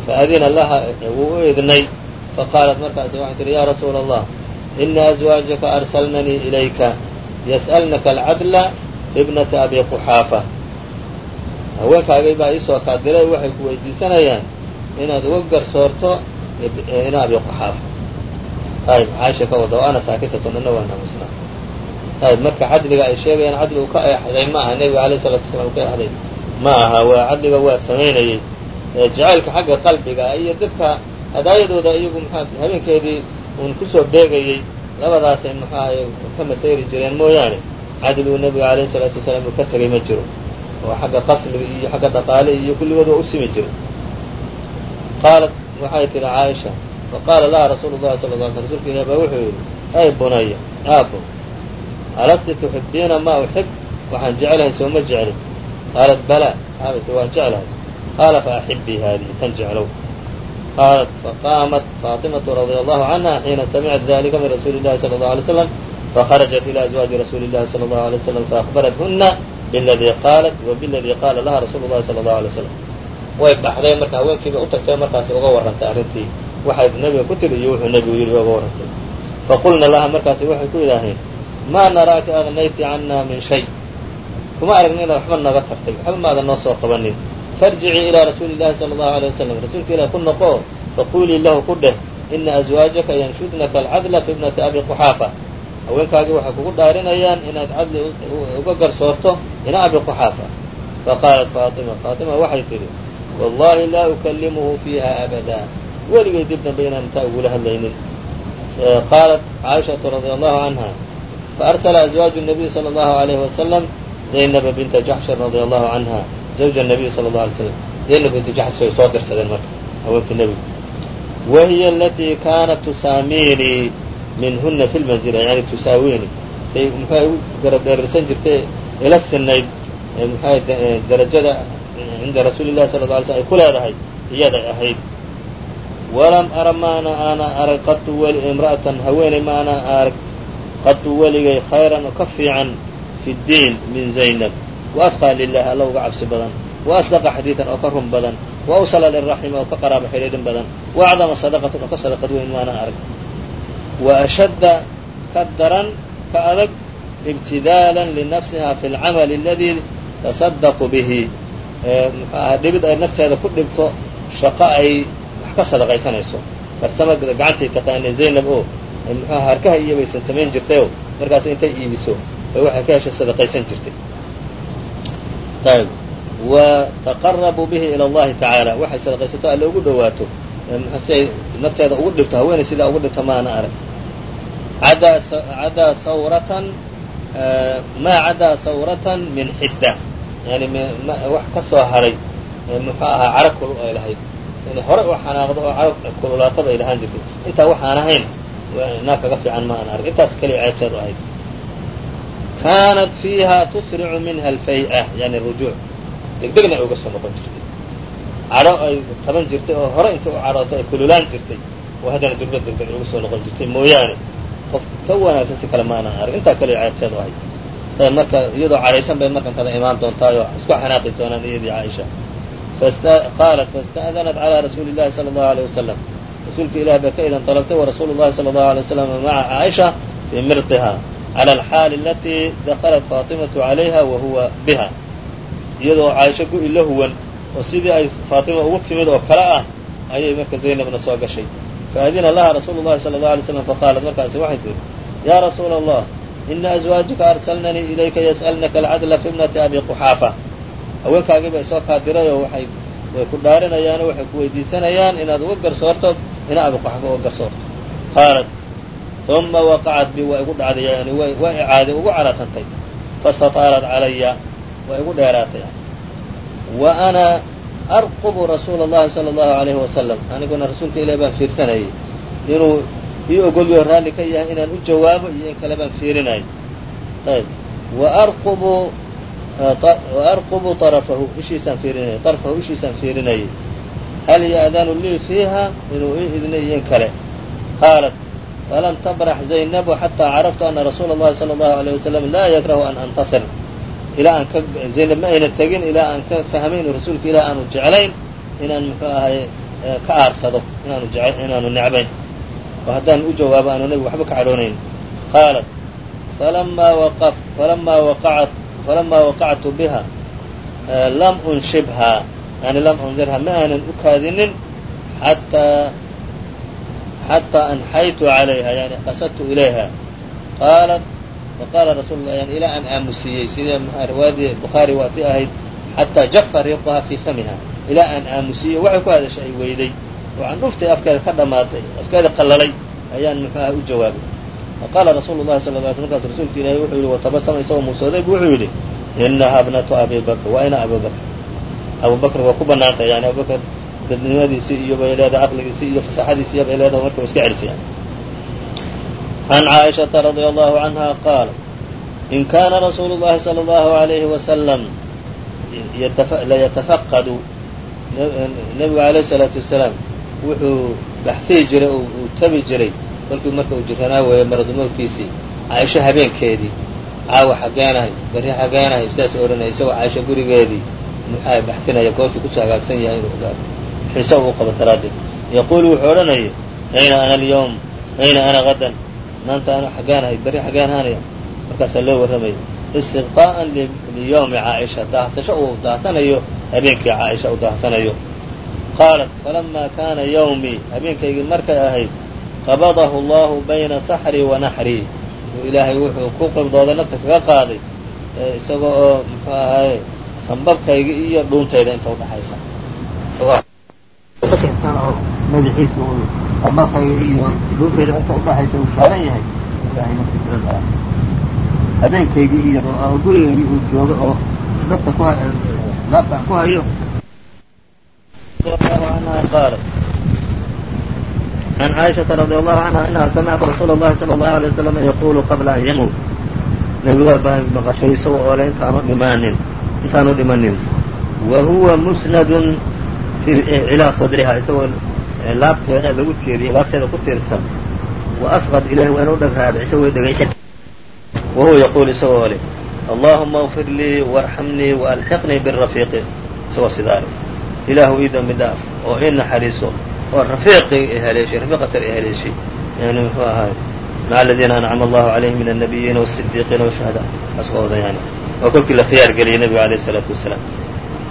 Faadina laha wuu u idnay faqaalat markaasi waxay tihi yaa rasuula allah ina azwaajaka arsalnanii ilayka yas'alnaka alcadla ibnata abi quxaafa haweenkaagay baa iisoo kaa diray waxay ku weydiisanayaan inaad uga garsoorto ina abi quxaafa ayb caaisha ka wada ana saakitatun ina waa naamusnaa ayb marka cadliga ay sheegayaan cadli uu ka eexday ma aha nebiga alayh salatu wasalaam ka eexday ma aha waa cadliga waa samaynayey jacaylka xagga qalbiga iyo dadka hadaayadooda iyagu mxua habeenkeedii uun ku soo beegayey labadaasay muxuu ahay ka masayri jireen mooyaane? Cadligu nebiga alayhi salaatu wasalaam uu ka tegay ma jiro. Oo xagga qasmiga iyo xagga dhaqaale iyo kulligood waa u simi jiray qaalat waxay tihi caaisha faqaala laha rasuulu llahi sala la sl rsulka ilah baa wuxuu yidhi ay bunaya aabo alasti tuxibiina ma uxib? Waxaan jeclahay soo ma jeclin qaalat balaa aabati waan jeclahay. Qaala faaxibii haadihi tan jeclow qaalat faqaamat faatimatu radia allahu canha xiina samicat dalika min rasuuli llahi sala allahu alay slam fakharajat ila azwaaji rasuuli llahi sala allahu alay slam faakbarathuna biladii qaalat wa biladii qaala laha rasuulu llahi sala allahu alay slam way baxday marka haweenkiiba u tagtay markaasi uga warrantay arrintii. waxay nabiga ku tiri iyo wuxuu nebigu yidhi uga warrantay. faqulna laha markaasi waxay ku yidhaaheen maa naraaki agnayti cannaa min shay. kuma aragni inaad waxba naga tartay waxba maadan noo soo qabanin farjicii ilaa rasuuli llahi sala allahu alay wasalam rasuulka ilaah ku noqoo faquulii lahu ku dheh ina aswaajaka yanshudnaka alcadla fi ibnati abi quxaafa haweenkaagii waxay kugu dhaarinayaan inaad cadli uga garsoorto ina abi quxaafa faqaalat faatima faatima waxay tidhi wallahi laa ukalimuhu fiiha abada weligay dib dambe inaan intaa ugula hadlaynin qaalat caaishatu radia allahu canha faarsala azwaaju nabiy sala allahu alayhi wasalam zaynaba binta jaxshin radia allahu canha zawja nabiy sala allau alay slam zaynab bintu jaxs way soo dirsadeen marka haweenkii nebigu wa hiya alatii kaanat tusaamiinii minhuna fi lmanzila yani tusaawiini say muxuay u garadheerarsan jirtay ila sinayd muxuay darajada cinda rasuuli llahi sala lla alay slm ay ku leedahay iyaday ahayd walam ara maana aana arag qatu weli imra'atan haweeney maana arag qatu weligay khayran oo ka fiican fi ddiin min zaynab wa atqaa lilahi alla uga cabsi badan wa asdaqa xadiidan oo ka run badan wa awsala liraxima oo ka qaraaba xidhiidhin badan wa acdama sadaqatan oo ka sadaqad weyn maana arag wa ashadda ka daran ka adag ibtidaalan linafsiha fi alcamali aladii tasadaqu bihi muxuu ahaa dhibid ay nafteeda ku dhibto shaqo ay wax ka sadaqaysanayso farsama gacantay taqaanay zaynab oo muxuaha harkaha iyo baysan samayn jirtayoo markaas intay iibiso bay waxay ka heshay sadaqaysan jirtay ayb wa taqarabuu bihi ila allahi tacaala waxay sadaqaysato alle ugu dhawaato si ay nafteeda ugu dhibto haweenay sidaa ugu dhibto maana arag. Cadaa sawratan maa cadaa sawratan min xidda. Yani wax ka soo haray muxuu ahaa cara kul ay lahayd. In hore u xanaaqdo oo cara kululaata bay lahaan jirtay. Intaa waxaan ahayn naa kaga fiican ma aan arag. Intaas keliya ceebteedu ahayd kaanat fiiha tusricu minha alfaya yani rujuuc. Degdegna ay uga soo noqon jirtay. Cadho ay taban jirtay oo hore inta u cadhooto ay kululaan jirtay. Oo haddana dugla degdeg ay uga soo noqon jirtay mooyaane. Qof ka wanaagsan si kale maanaan arag. Intaa kale ceebteed ahay. Marka iyadoo cadhaysan bay markan kada imaan doontaayoo isku xanaaqi doonaan iyadii caaisha. Qaalat fasta'danat calaa rasuuli illahi sala allahu aleyh wasalam rasuulka ilah bay ka idan dalabtay warasuulu llahi sala allahu alay wasalam maca caaisha fii mirqiha cala alxaali alatii daklat faatimatu calayha wa huwa biha iyadoo caaisha gu-i la huwan oo sidii ay faatima ugu timid oo kale ah ayay marka zaynabna soo gashay faadina laha rasuulu llahi sala allahu alay slam faqaalat markaasi waxay tihi yaa rasuula allah ina azwaajika arsalnanii ilayka yas'alnaka alcadla fi ibnati abi quxaafa haweenkaagii bay soo kaadirayoo waxay way ku dhaarinayaanoo waxay ku weydiisanayaan inaad uga garsoorto ina abi uga garsoorto qaalat uma waqacat bi waa igu dhacday yani waa icaada ugu cararantay fastataalat calaya waa igu dheeraatay. Wa ana arqubu rasuula allahi sala allahu alayhi wasalam aniguna rasuulka ilahi baan fiirsanayay. Inuu ii ogolyo raalli ka yahay inaan u jawaabo iyo in kale baan fiirinay ayb wa arqubu ah, wa arqubu arafahu ishiisaan fiirinayay arfahu ishiisaan fiirinayay hal yaadanu lii fiiha inuu ii idna iyo in kale. Qaalat falam tabrax zaynabu xataa caraftu ana rasuula اllahi salى اllahu alيه wasalam laa yakrahu an antasir ilaa aan ka zaynab ma ayna tegin ilaa aan ka fahmay inuu rasuulka ilah aanu jeclayn inaan muxuu ahay ka aarsado inaanu inaanu necbayn oo haddaan u jawaabo aanu nebigu waxba ka cadhoonayn qaalat falamaa waqaf falamaa waqacat falamaa waqactu biha lam unshibhaa yani lam undirha ma aanan u kaadinin xataa xataa anxaytu calayha yani qasadtu ilayha qaalat faqaala rasul la yani ilaa aan aamusiiyey sidee riwaayadii bukhaari waati ahayd xataa jafa riiquhaa fii famiha ilaa aan aamusiiyey waxay ku hadashay ay weyday oo candhuftay afkeeda ka dhammaatay afkeeda qallalay ayaan muxuu aha u jawaabay faqaala rasuulu llahi sala ly sl markaas rasuulka ilaahi wuxuu yidhi watabasama isagoo muusooday bu wuxuu yidhi inaha bnatu abi bakr waa ina abu bakr abu bakr waa ku banaantay yani abubakr dadnimadiisii iyo bay leedahay caqligiisii iyo fasaxadiisii bay leedahay marka wa iska celisayaan عن cائشhaةa رضي الله عنها qاaل إن kاna رsuuل الlahi صلى الله عليه وسلم layتفqd nebigu عalيه الصلاaةu وaسلاaم wuxuu baxhiyi jiray uu tabi jiray kolkii marka uu jiranaa weeye maradumoodkiisii caaisho habeenkeedii caawa xageenahay berri xageenahay sidaas odhanaya isagoo caaisho gurigeedii muxaa baxinaya goortii kusoo hagaagsan yahay inuu ogaado isaga u qabo daraadeed yaquulu wuxuu odhanaya ayna ana alyawm ayna ana hadan maanta ana xaggaan ahay berri xaggaan aanaya markaasaa loo warramaya istiqaa'an liyawmi caaisha daahsasho uu daahsanayo habeenkii caaisha u daahsanayo. Qaalat falamaa kaana yawmii habeenkaygii markay ahayd qabadahu allahu bayna saxrii wa naxrii ilaahay wuxuu ku qibdooda nafta kaga qaaday isagoo oo muxuu ahaye sambabkayga iyo dhuuntayda inta udhaxaysa madaxiisa sambabkayga iyo dhuuntayda inta udhaxaysa uu saaran yahay ilaahay nafta kaga qaaday habeenkaygii iyo gurigaygii uu joogo oo nafta ku laabtaan ku hayo anha qaalat عن cائشhaةa رضي الله عنها أنها سمعت رsuuل اللhi صلى الله عليه وسلم يقول qبلa أn ymuت nebiga baa maqashay isagoo oole intaanu dhimaanin intaanu dhimanin wa huwa musnad ilىa صadriha isagoo laabteeda lagu tiiriyay laabteeda ku tiirsan وأsqط ilayh waa inu dheg raadciso way dhegaysa wahuwa yaquul isagoo le allahuma اغfir lii وarxamnii وalxiqnii bالrafiiqi isagoo sidaa le ilaahu ii dambi dhaaf oo ii naxariiso oo rafiiqii haleeshay rafiiqa sar haleeshay yani muxuu ahaay maca aladiina ancama allahu calayhim min الnabiyiina والصidiiqiina والshuhada askooda yani waa kolkii la khiyaar geliyay nebiga alayh الsalaatu wasalaam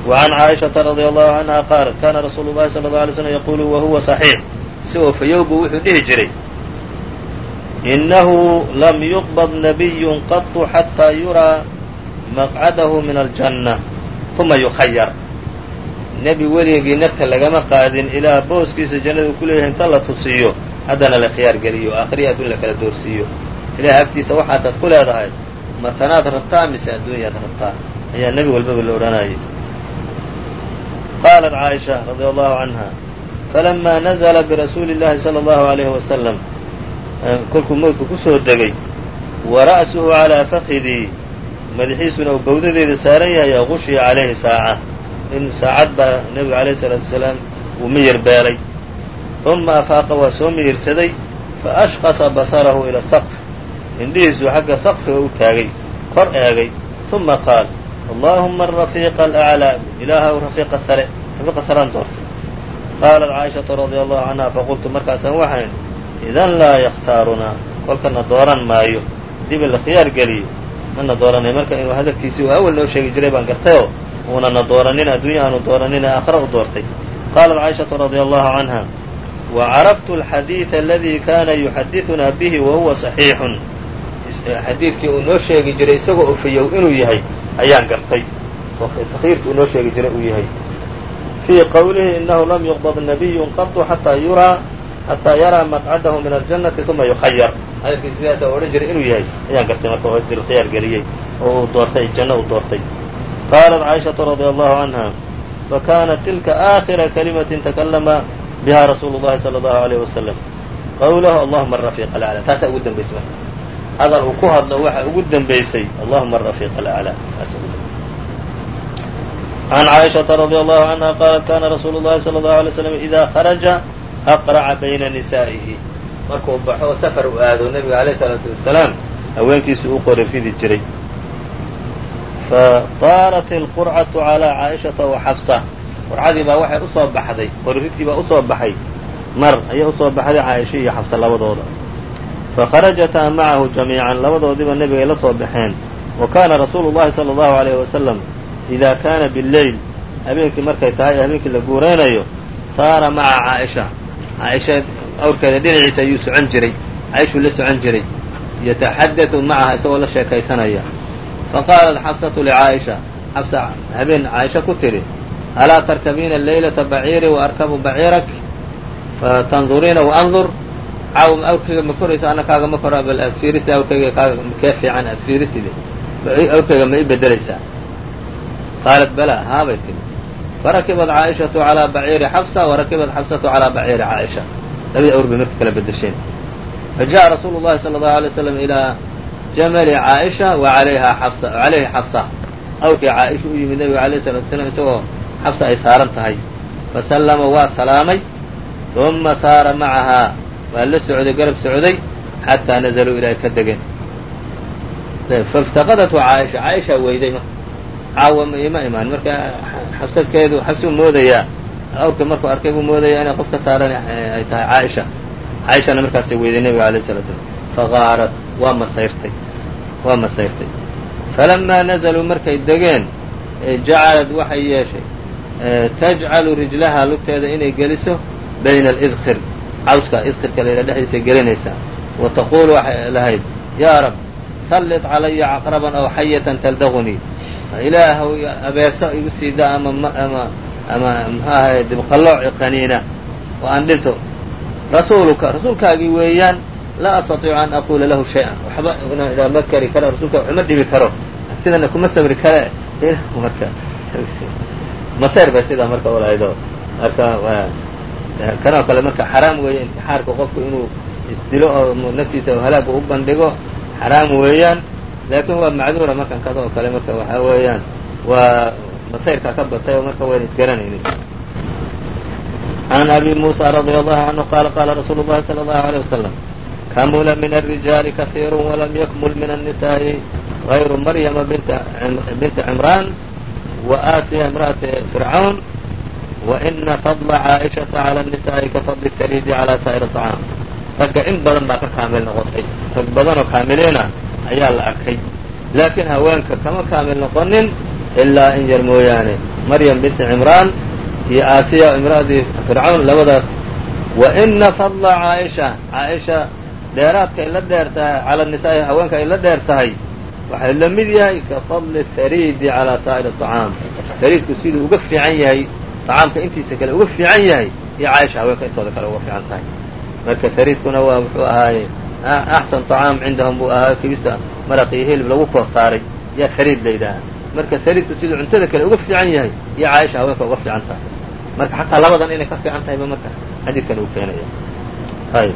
وعn caaئiشhaةa radي allahu canha qaalat kana rasuulu الlahi salى الlه alay slm yaqulu wahuwa صaxiix isagoo fayowbu wuxuu dhihi jiray inahu lam yuqbض nabiy qaط xatىa yuraa maqcadahu min aljanة ثuma yukhayar nebi weligii nafta lagama qaadin ilaa booskiisa jannada uu ku leeyahay inta la tusiyo haddana la khiyaar geliyo o akhriya adduun la kala doorsiiyo ilahay agtiisa waxaasaad ku leedahay matanaad rabtaa mise adduunyaad rabtaa ayaa nebi walbaba la odhanayay qaalat caaisha radia allahu canha falama nazla birasuuli llahi sala allahu alayhi wasalam kolkuu moydku ku soo degay wa ra'suhu calaa fakidii madaxiisuna uu bawdadeeda saaran yahay aqushiya calayhi saaca in saacad baa nebiga alayhi salaatu wasalaam uu miyir beelay uma afaaqa waa soo miyirsaday faashqasa basarahu ila saqf indhihiisuu xagga saqfiga u taagay kor eegay uma qaal allahuma arafiiqa alaclaa ilaahaw rafiiqa sare rafiiqa sarean doortay qaalat caaishatu radia allahu canha faqultu markaasaan waxaan idhi idan laa yakhtaarunaa kolkana dooran maayo dib in la khiyaar geliyo mana dooranayo marka inuu hadalkiisii uu awal noo sheegi jiray baan gartayoo uunana dooranin adduunya aanu dooranin aakhira u doortay qaalat caaishatu radia allahu canha wa caraftu alxadiida aladii kana yuxadiduna bihi wa huwa saxiixun xadiidkii uu noo sheegi jiray isagoo ofiyow inuu yahay ayaan gartay. Oo takyiirkii uu noo sheegi jiray uu yahay. Fii qowlihi inahu lam yuqbad nabiyun qatu xataa yuraa xataa yaraa maqcadahu min aljannati uma yukhayar hadalkii sidaasa odhan jiray inuu yahay ayaan gartay marka oo dilkhiyaar geliyey oo uu doortay janno uu doortay. Qaalat caaishatu radia allahu canha fakaanat tilka aakhira kalimatin takallama biha rasuulu llahi sala allahu alayh wasalam qowlahu allahuma arafiiqa lacla taasaa ugu dambaysay marka hadal uu ku hadlo waxa ugu dembaysay allahuma arafiiq alaclى taasa ugu can caaishaةa radia allahu canha qaalat kana rasuulu llahi salى allahu alay slam ida kharaja aqraca bayna nisaa'ihi markuu baxo oo safar u aado nebiga alayh الsalaatu wasalaam haweenkiisii u qori ridi jiray fataarat اlqurcaةu calىa caaئishaةa wa xafsa qurcadii baa waxay usoo baxday qoriridkii baa usoo baxay mar ayay usoo baxday caaisha iyo xafsa labadooda fakharajataa macahu jamiican labadoodiiba nebigay la soo baxeen wa kaana rasuulu llahi sala allahu alayhi wasalam idaa kaana bileyl habeenkii markay tahay habeenkii la guuraynayo saara maca caaisha caaisha awrkeeda dhinaciisa ayuu socon jiray caaishuu la socon jiray yataxadadu macaha isagoo la sheekaysanaya faqaalat xabsatu licaa'isha xabsa habeen caaisha ku tidhi alaa tarkabiina leylata baciiri wa arkabu baciirak fatanduriina waandur caaw awrkayga ma koraysa ana kaaga ma kora bal aad fiirisi awrkayga kaaga kee fiican aad fiiriside awrkayga ma i bedelaysaa qaalat bala haabay tidhi farakibat caaishatu calaa baciiri xabsa warakibat xabsatu calaa baciiri caaisha. Labadii awr bay marka kala bedesheen fajaءa rasuulu llahi salى allahu alay slam ilaa jamali caaisha wa alayha xabsa calayhi xabsa awrkii caaisha u yimid nebiga alayh salatu wasalaam isagoo xabsa ay saaran tahay. Fasallama waa salaamay uma saara macahaa waa la socday garab socday xataa nazluu ilaahay ka degeen. Faftaqadatu caaisha. Caaishaa weyday m caawa ima imaan. Marka xabsadkeedu xabsuu moodayaa. Awrka markuu arkay buu moodayaa inay qof saaran eh, ay tahay caaisha. Caaishana markaasay weyday nebiga alay slatu slam faqaarat waa masayrtay. Waa masayrtay. Falamaa nazluu markay degeen eh, jacalad waxay yeeshay eh, tajcalu rijlaha lugteeda inay geliso bayna اlidkir cawska idkirka layla dhexdiisay gelinaysaa wa taquulu waxay lahayd yaa rab sallit calaya caqraban aw xayatan taldagunii ilaahow abeeso igu siidaa ama ama ama muxuu ahay dibqallooc qaniina. Oo aan dhinto rasuuluka rasuulkaagii weeyaan laa astatiicu an aquula lahu shay-an. Waxba ma kari karo rasuulka waxma dhibi karo. Sidana kuma sabri kare. Marka masayr bay sidaa marka ulahaydo marka kanoo kale marka xaraam weeye intixaarka qofku inuu isdilo oo naftiisa halaaga u bandhigo xaraam weeyaan laakiin waa macduura markan kada oo kale marka waxaa weeyaan waa masayrka ka batay oo marka wayna isgaranaynin عن أbي موسى رضي الله عنه qال qاla رsuuل الlahi صلى الله عليه وسلم كmula min الرiجاaل kaثيir وlm ykmل min النساء غayr مryم بنت عمrان وآsيa امرأة waina fadla caaishata cala nisaa'i ka fadli tariidi calaa saa'ir acaam ragga in badan baa ka kaamil noqotay rag badanoo kaamileena ayaa la arkay laakiin haweenka kama kaamil noqonin ilaa in yar mooyaane maryam binti cimraan iyo aasiya imra'adii fircawn labadaas waina fadla caaisha caaisha dheeraadka ay la dheer tahay cala nisaa'i haweenka ay la dheer tahay waxay la mid yahay ka fadli tariidi calaa saa'ir acaam tariidku siduu uga fiican yahay طacaamka intiisa kale uga fiican yahay iyo caaisha haweenka intooda kale uga fiican tahay marka tariidkuna waa muxuu ahaaye axsan طacaam cindahum buu ahaa kibisa maraq iyo hilib lagu kor saaray yaa tariid la yidhaaha marka tariidku siduu cuntada kale uga fiican yahay iyo caaisha haweenka uga fiican tahay marka xataa labadan inay ka fiican tahayba marka xadiidkan uu keenaya ayb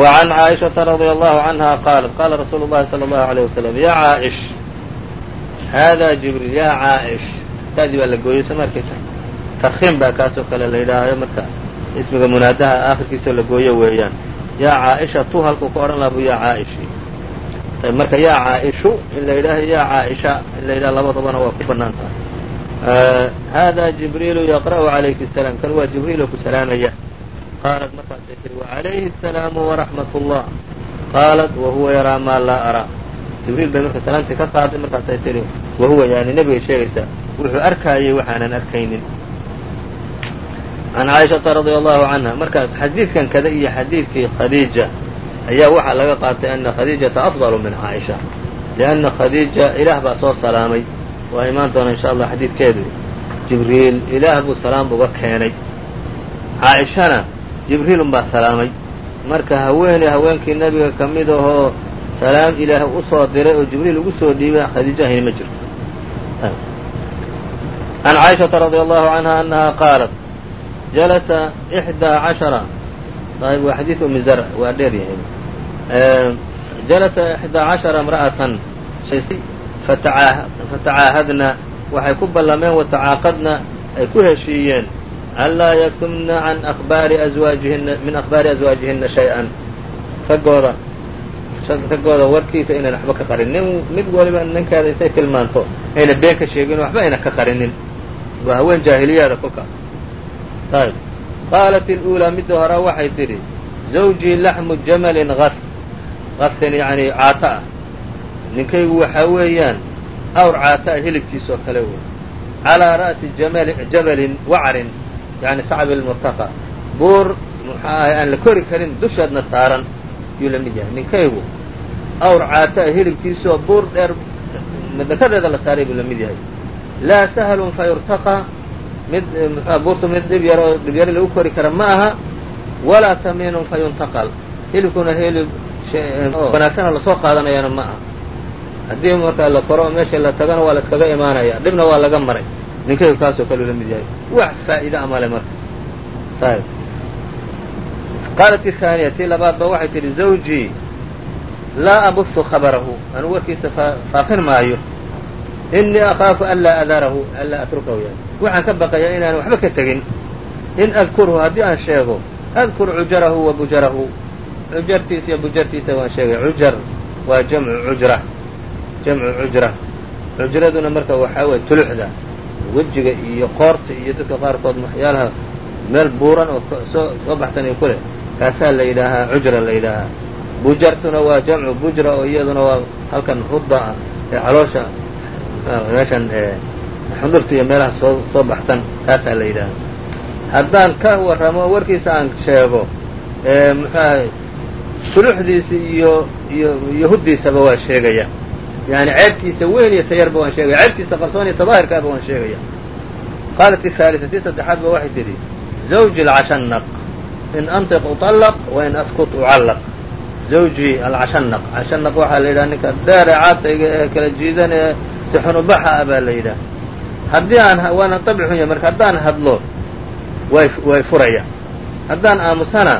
وعn caaئiشhaةa رadي الله عanهa qاaلت qاla rasuul الlahi صلى الlaه عليه وسلم ya caaئش hada jibrيil ya caaئش taadii baa la gooyey soo ma arkaysa baa kaasoo kale la yidhaahayo marka ismiga munaadaha aakhirkiisoo la gooyo weeyaan. Yaa caaisha tu halkuu ka odhan lahabu yaa caaishii ayb marka yaa caaishu in la yidhaaho yaa caaisha in la yidhaha labadabana waa ku bannaan tahay. Haadaa jibriilu yaqra'u calayki salaam kan waa jibriiloo ku salaamaya. Qaalad markaasay tihi wacalayhi asalaamu waraxmat ullah qaalad wahuwa yaraa maa laa araa. Jibriil bay marka salaamtii ka qaaday markaasay tihi wahuwa yani nebigay sheegaysaa wuxuu arkaayay waxaanan arkaynin. Can caaishaةa radia allahu canha markaas xadiidkan kada iyo xadiidkii khadiija ayaa waxaa laga qaatay ana khadiijata afضalu min caaisha lianna khadiija ilaah baa soo salaamay. Waa imaan doona insha allah xadiidkeedu. Jibriil ilaah buu salaam uga keenay. Caaishana jibriilun baa salaamay. Marka haweeney haweenkii nebiga ka mid ahoo salaam ilaah u soo diray oo jibriil ugu soo dhiiba khadiijahayna ma jirto. can caaishaةa radي allahu canha anaha qaalat jalasa إxdaa caشhara ayb waa xadiid umi zarc waa dheer yahay jalasa إxdaa caشhara imra'atan fatacaahadna waxay ku ballameen watacaaqadna ay ku heshiiyeen an laa yaktumna can abaari awaajihinna min akhbaari aswaajihina shay-an raggooda raggooda warkiisa inayna waxba ka qarinin mid waliba ninkeeda intay tilmaanto ayna been ka sheegin waxba ayna ka qarinin waa haween jaahiliyaada kolkaas ayb qaalat اlأuulaa midda hore waxay tidhi zawjii laxmu jamalin af afin yani caato ah ninkaygu waxaa weeyaan awr caata ah hilibkiisa oo kale wey calىa ra'si jabalin wacrin yani sacbi murtaqa buur muxuu ahay aan la kori karin dusheedna saaran yuu la mid yahay ninkaygu awr caata ah hilibkiisaoo buur dheer madakadeeda la saaray buu la mid yahay laa sahlun fayurtaqaa mid mxua buurtu mid dhib yar oo dhibyaro lagu kori kara ma aha walaa tamiinun fayuntaqal hilibkuna hilib wanaagsanha la soo qaadanayana ma aha haddii markaa la koro meesha la tagana waa la imaanaya dhibna waa laga maray ninkaygu kaasoo kale ula yahay wax faa'iida amale marka ayb qaalat ithaaniya tii labaadba waxay tidhi zawjii laa abusu khabarahu anu warkiisa faafin maayo inii akaafu anlaa adarahu anlaa atrukahu yani waxaan ka baqayaa inaan waxba ka tegin in adkurhu haddii aan sheego adkur cujarahu wa bujarahu cujartiisa iyo bujartiisa waan sheegay cujar waa jamcu cujra jamcu cujra cujraduna marka waxaa weye tuluxda wejiga iyo qoorta iyo dadka qaarkood waxyaalaha meel buuran oo soo soo baxsan iyo ku leh kaasaa la yidhaahaa cujra la yidhaahaa bujartuna waa jamcu bujra oo iyaduna waa halkan hudda ah ee caloosha Ah, meeshan eh, xundurta iyo meelaha soo soo baxsan taasaa la yidhaaha haddaan ka warramo warkiisa aan sheego eh, muxuaha suluxdiisa iyo iyo yuhuddiisaba waa sheegaya. Yani ceebkiisa weyn iyo tayarba waan sheegaya. Ceebkiisa qarsoon iyo tadaahirkaaba waan sheegaya. Qaalat ihaaliثa tii saddexaad ba waxay tidhi zawji alcashanaq in antiq uطallq wain askut ucallaq. Zawji alcashanaq cashanaq waxaa la yidhaha ninka dheere caatayga ee kala jiidan ee si xunubaxa ah baa la yidhaha haddii aan waana dabci xun yahay marka haddaan hadlo way way furaya. Haddaan aamusana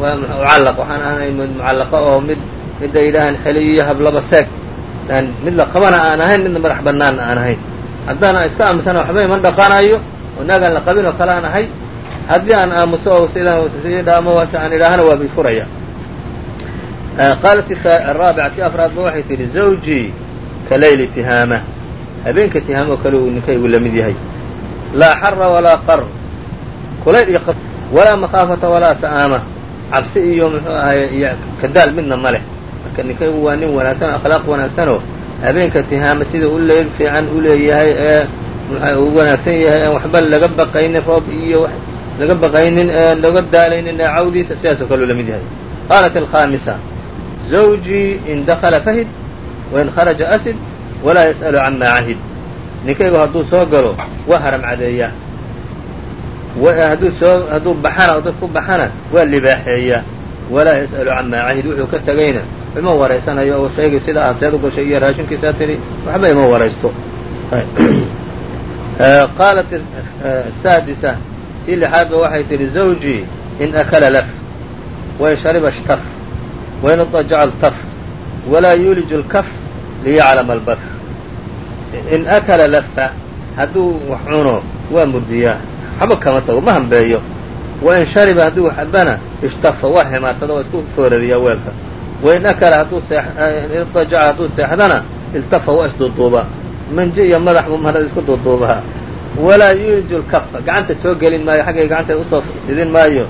waa mucallaq. Waxaan ahay mid mucallaqa oo mid midda yidhaahaan xeliyo hablaba seeg. Mid la qabana aan ahayn midna madax bannaanna aan ahayn. Haddaan iska aamusana waxba iman dhaqaanayo oo naagaan la qabin oo kale aan ahay haddii aan aamuso oo sidaan dhaamo aan idhaahana waa bay furaya. Qaalat araabica tii afraadba waxay tidhi zawjii ka layli tihaama habeenka tihaama oo kale uu ninkaygu la yahay. laa xara walaa qar kulayl iyo walaa makhaafata walaa sa'aama cabsi iyo muxuu ahay iyo kadaal midna ma leh. marka ninkaygu waa nin wanaagsan akhlaaq wanaagsanoo habeenka tihaama sida u leyl fiican u leeyahay ee uu wanaagsan yahay aan waxba laga baqaynin roob iyo laga baqaynin laga daalaynin cawdiisa sidaas oo kale u la yahay. qaalat alkhaamisa zawjii in dakala fahid wain kharaja asid walaa yas'alu camaa cahid ninkaygu hadduu soo galo waa haram cadeeyaa hadduu soo hadduu baxana oo ku baxana waa libaaxeeyaa walaa yas'alu camaa cahid wuxuu ka tegayna ima waraysanayo oo sheegay sida aad seed u gashay iyo raashinkiisaa tidhi waxba ima waraysto qaalat saadisa tii lixaadba waxay tidhi zawjii in akala laf wain shariba shtaf wain idajaca ltaf walaa yuuliju lkaf liyaclama albaf in akala lafa hadduu wax cuno waa murdiyaa waxba kama tago ma hambeeyo wain shariba hadduu wax cabana ishtafa waa ximaarsada oo isku foorariyaa weelka wain akala hadduu idajaca hadduu seexdana iltafa waa isduuduubaa manji iyo madax buu marada isku duuduubaa walaa yuuliju lkafa gacanta soo gelin maayo xaggay gacanta u soo fidin maayo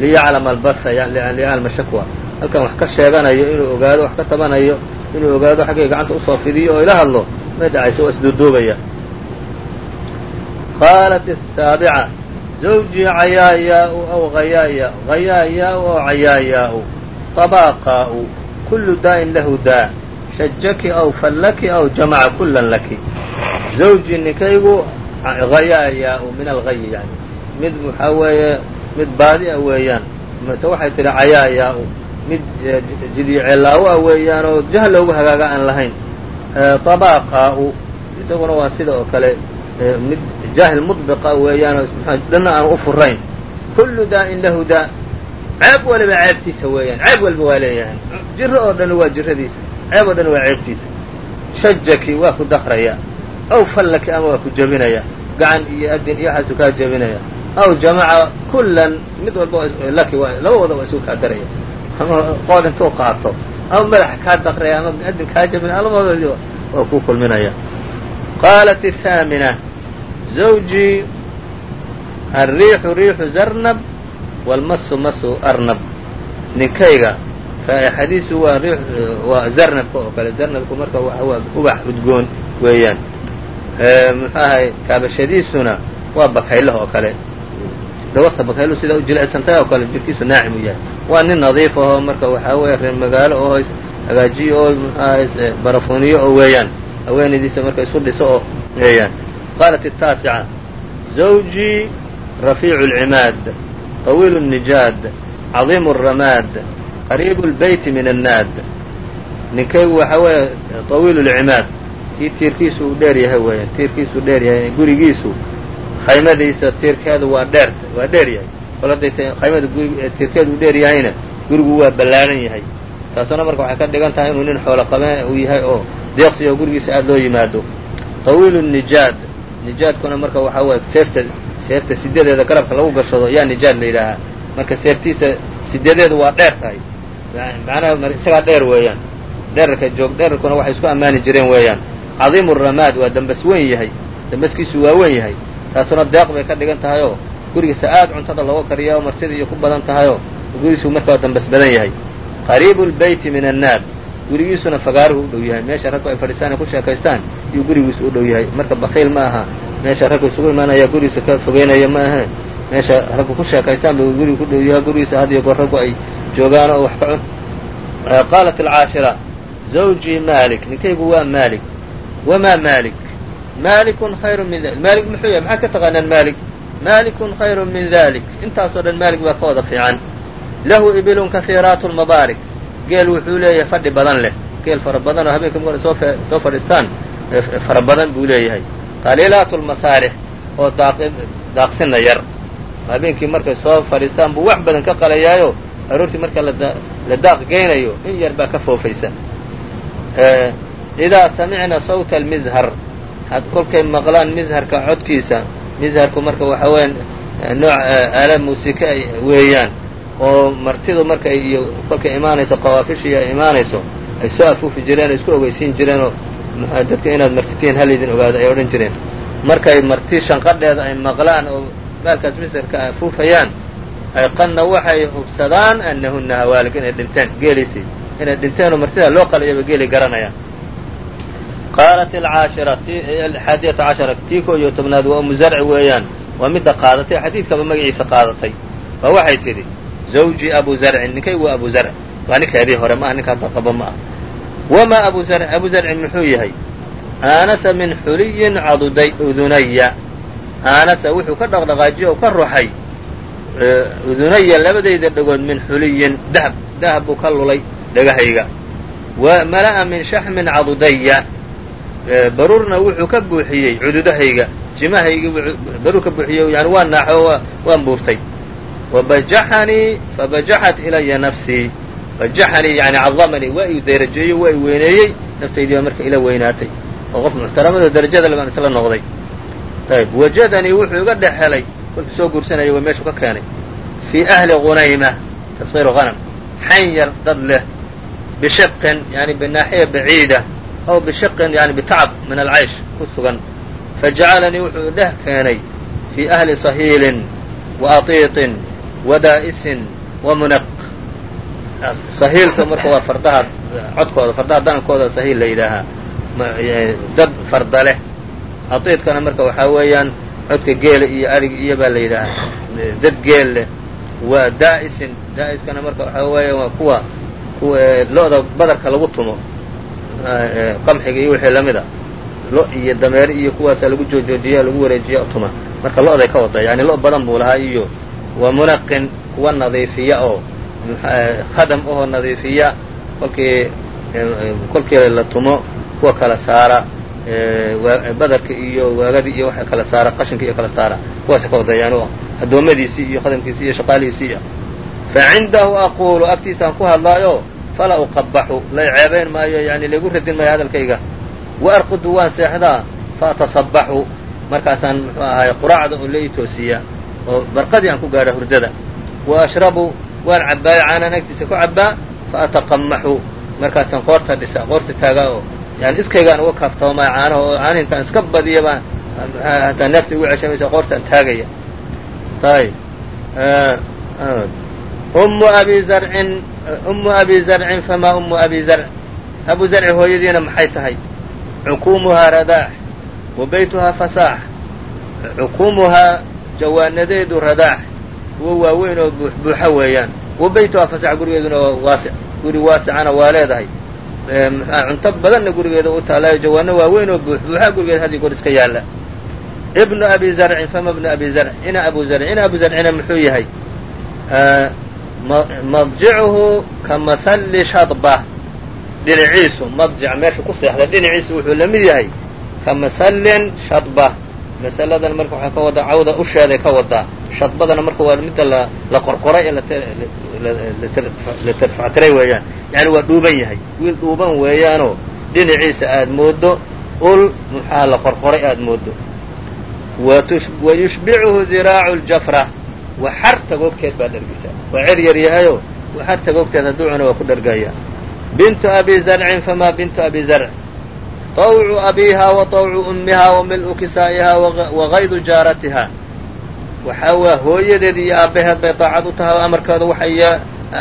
liyaclama albafa liyaclama shakwa halkan wax ka sheeganayo inuu ogaado wax ka tabanayo inuu ogaado xaggay gacanta u soo fidiyo oo ila hadlo may dhacaysa waa isduuduubaya qaalat asaabica zawjii cayaayaa-u aw hayaaya hayaayaa-u aw cayaayaa-u طabaaqaa-u kullu daa'in lahu daa shajaki aw fallaki aw jamaca kullan laki. Zawjii ninkaygu hayaayaa-u min alhayi yani. Mid waxaa weeye mid baadi a weeyaan. Mase waxay tidhi cayaayaa-u mid jidiyceelaawo a weeyaan oo jahl loogu hagaaga aan lahayn. طabaaqaa'u isaguna waa sida oo kale mid jaahil mudbiqa weeyaanoo dhanna aan u furayn kullu daa'in lahu daa ceeb waliba ceebtiisa weeyaan. Ceeb walba waa leeyahay. Jiro oo dhan waa jiradiisa ceeb oo dhan waa ceebtiisa. Shajaki waa ku dakraya aw fallaki ama waa ku jebinaya gacan iyo adin iyo waxaasu kaa jebinaya aw jamaca kullan mid walba laki labadooda waa isu kaa daraya ama qood intuu qaato ama madaxa kaa dakraya ama adin kaa jebinaya labadoodi waa ku kulminaya qaalat الثaamina zawjii alriixu riixu zarnab wاlmasu masu arnab ninkayga raa'ixadiisu waa waa zarnabka oo kale zarnabku marka waa ubax udgoon weeyaan muxuu ahay kaabashadiisuna waa bakaylaha oo kale dhawarta bakayluhu sidaa u jilicsantahay oo kale jirkiisu naacim u yahay waa nin nadiif ahoo marka waxaa weeye reer magaalo oo hagaajiyo oo muxuahay barafuniyo oo weeyaan haweenaydiisa marka isu dhiso oo weeyaan qaalat الtaasica zawjii rafiicu اlcimaad طawiilu الnijaad caظiimu الramaad qariibu اlbeyti min annaad ninkaygu waxaa weeye طawiilu اlcimaad kii tiirkiisu uu dheer yahay weeyaan tiirkiisuu dheer yahay gurigiisu khaymadiisa tiirkeedu waa dheer waa dheer yahay. Kol hadday khaymada gurig tiirkeedu dheer yahayna gurigu waa ballaadhan yahay. Taasuna marka waxay ka dhigan tahay inuu nin xoolo qabeen uu yahay oo deeqsi oo gurigiisa aad loo yimaado. طawiilu nijaad. Nijaadkuna marka waxaa waye seefta seefta sideedeeda garabka lagu gashado yaa nijaad la yidhaahaa. Marka seeftiisa sideedeedu waa dheer tahay. Macnaha isagaa dheer weeyaan. Dherarka joog dherarkuna waxay isku ammaani jireen weeyaan. Cadiimu ramaad waa dambas weyn yahay. Dambaskiisu waa weyn yahay taasuna deeq bay ka dhigan tahay oo gurigiisa aad cuntada looga kariya oo martida iyo ku badan tahay oo gurigiisu markaa dambas badan yahay. Qariibu lbeyti min annaad gurigiisuna fagaaruhu u dhow yahay. Meesha raggu ay fadhiistaan ku sheekaystaan iyuu gurigiisu u dhow yahay. Marka bakiil ma aha. Meesha raggu isugu imaanaya gurigiisa ka fogeynaya ma ahe meesha raggu ku sheekaystaan ba gurigu ku dhow yahay gurigiisa had iyo goor raggu ay joogaan oo wax ka cun. Qaalat alcaashira zawjii malik ninkaygu waa malik wamaa malik malikun khayru min dalik malik muxuu yahay? Maxaad ka taqaanaan malik? Malikun khayru min dalik intaasoo dhan malik baa ka wada fiican. Lahu ibilun kahiiraatu lmabaarik geel wuxuu leeyahay fadhi badan leh. Geel fara badan oo habeenka mar soo soo fadhiistaan fara badan buu leeyahay. Qaliilaatu lmasaarix oo daaqsinna yar. Habeenkii markay soo fadhiistaan buu wax badan ka qalayaayo. Aroortii marka la daaq geynayo in yar baa ka foofaysa. Idaa samicna sawta almizhar kolkay maqlaan mizharka codkiisa mizharku marka waxa weeyaan nooc aala muusika weeyaan. Oo martidu markay iyo kolkay imaanayso qawaafishiiyo ay imaanayso ay soo afuufi jireen o isku ogeysiin jireenoo dadka inaad martitiin halaydin ogaado ay odhan jireen. Markay marti shanqadheeda ay maqlaan oo baalkaas misarka afuufayaan ay qanna waxay hubsadaan annahunna hawaalik inay dhinteen geeliisii inay dhinteenoo martidaa loo qalayaba geeli garanayaan qaalat axaadiyata cashara tii koo iyo tobnaad waa umu weeyaan waa midda qaadatay xadiidkaba magaciisa qaadatay waa waxay tidhi zawji abu zarcin ninkay waa abu zarc waa ninkeedii hore ma ah ninka hadda qaba ma ah wamaa abu zarc abu zarcin muxuu yahay aanasa min xuliyin caduday udunaya aanasa wuxuu ka dhaqdhaqaajiye oo ka ruxay udunaya labadayda dhagood min xuliyin dahab dahab buu ka lulay dhagahayga wa mala'a min shaxmin cadudaya baruurna wuxuu ka buuxiyey cududahayga jimahaygii baruur ka buuxiyey yani waa naaxo waan buurtay. Wabajaxanii fabajaxat ilaya nafsii bajaxanii yani cadamanii waa i darajeeyey waa i weyneeyey naftaydii baa marka ila weynaatay. Oo qof muxtaramado darajada le baan isla noqday. Ayb wajadanii wuxuu iga dhex helay kolkii soo guursanaya waa meeshuu ka keenay. Fii ahli gunayma tasqiiru hanam xan yar dad leh. Bishiqin yani binaaxiya baciida aw bishiqin yani bitacab min alcaysh ku sugan fajacalanii wuxuu dheh keenay fii ahli sahiilin wa atiiطin wa daa'isin wa munaq sahiilka marka waa fardaha codkooda fardaha danankooda sahiil la yidhaahaa dad farda leh marka waxaa weeyaan codka geela iyo arig iyo baa la yidhaahaa dad geel leh waa daa'isin daa'iskana marka waxaa weeya waa kuwa kuwa lo-da badarka lagu tumo qamxiga iyo wixii lamida lo iyo dameeri iyo kuwaasaa lagu joojoojiya lagu wareejiya tuma. Marka lo-day ka wada yani lo badan buu lahaa iyo wa munaqin kuwa nadiifiya oo khadam ahoo nadiifiya kolkii kolkii la tumo kuwa kala saara badarka iyo waagadii iyo waxa kala saara qashinka iyo kala saara kuwaasa ka wada yani addoommadiisii iyo khadamkiisii iyo shaqaalihiisii fa cindahu aquulu agtiisaan ku hadlaayo falaa uqabaxu lay ceebayn maayo yani laygu radin maayo hadalkayga wa arqudu waan seexdaa fa atasabaxu markaasaan muxuu ahaay quraacda oo lai toosiyaa oo barqadii aan ku gaadha hurdada wa ashrabu waan cabbaayo caanaan agtiisa ku cabbaa fa ataqamaxu markaasaan qoorta dhisa qoorta taagaa oo yani iskaygaan uga kaaftoomaa caanaha oo caanihi intaan iska badiya baan hataa neefta igu ceshamaysa qoortaan taagaya ayb ummu abi zarcin ummu abi zarcin famaa ummu abi zarc abu zarci hooyadiina maxay tahay cukuumuhaa radaax wa baytuhaa fasaax cukuumuhaa jawaanadeedu radaax kuwo waaweyn oo buuxbuuxa weeyaan wa baytuhaa fasaax gurigeeduna waa waasic guri waasicana waa leedahay cunto badanna gurigeeda u taalayo jawaano waaweyn oo buuxbuuxa gurigeeda haddii goor iska yaalla ibnu abi zarcin fama bnu abi zarc ina abu zarcin ina abu zarcina muxuu yahay madjicuhu ka masalli shadba. Dhinaciisu madjic meesha ku seexda dhinaciisu wuxuu la mid yahay ka masallin shadba. Masaladan marka waxaa ka wadaa cawda usheeday ka wadaa. Shadbadana marka waa midda la qorqoray ee la tarfactiray weeyaan. Yani waa dhuuban yahay. Wiil dhuuban weeyaanoo dhinaciisa aad moodo ul muxaa la qorqoray aad moodo wa yushbicuhu diraacu ljafra waxar tagoogteed baa dhargisaa waa cer yar yahayo waxar tagoogteed hadduu cuna waa ku dhargaya bintu abi zarcin famaa bintu abi zarc? طawcu abiiha wa طawcu ummiha wa mil'u kisaa'iha wagaydu jaaratiha. Waxaa waa hooyadeed iyo aabbaheed bay daacad u tahay oo amarkooda waxay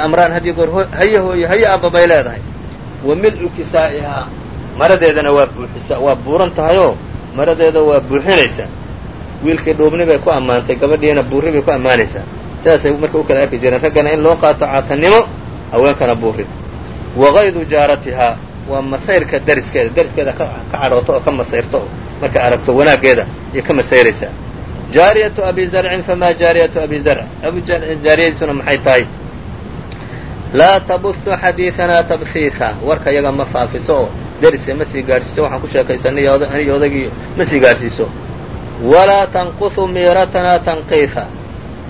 amraan haddii goor haye hooye haye aabba bay leedahay. Wa mil'u kisaa'ihaa maradeedana waa buuxisa waa buuran tahayoo maradeeda waa buuxinaysaa wiilkii dhuubni bay ku ammaantay gabadhiina buurri bay ku ammaanaysaa. Sidaasay marka u kala arki jireen raggana in loo qaato caatannimo haweenkana buurri. Wagaydu jaaratihaa waa masayrka dariskeeda dariskeeda ka cadhooto oo ka masayrto oo markay aragto wanaaggeeda iyo ka masayraysaa jaariyatu abi zarcin famaa jaariyatu abi zarc? Abu jaariyadiisuna maxay tahay? Laa tabusu xadiianaa tabsiisa warka yaga ma faafiso oo deriska ma sii gaadhsiiso waxaan ku sheekaysanay aniyo odaygiiyo ma sii gaadhsiiso walaa tanqusu miiratanaa tanqiisa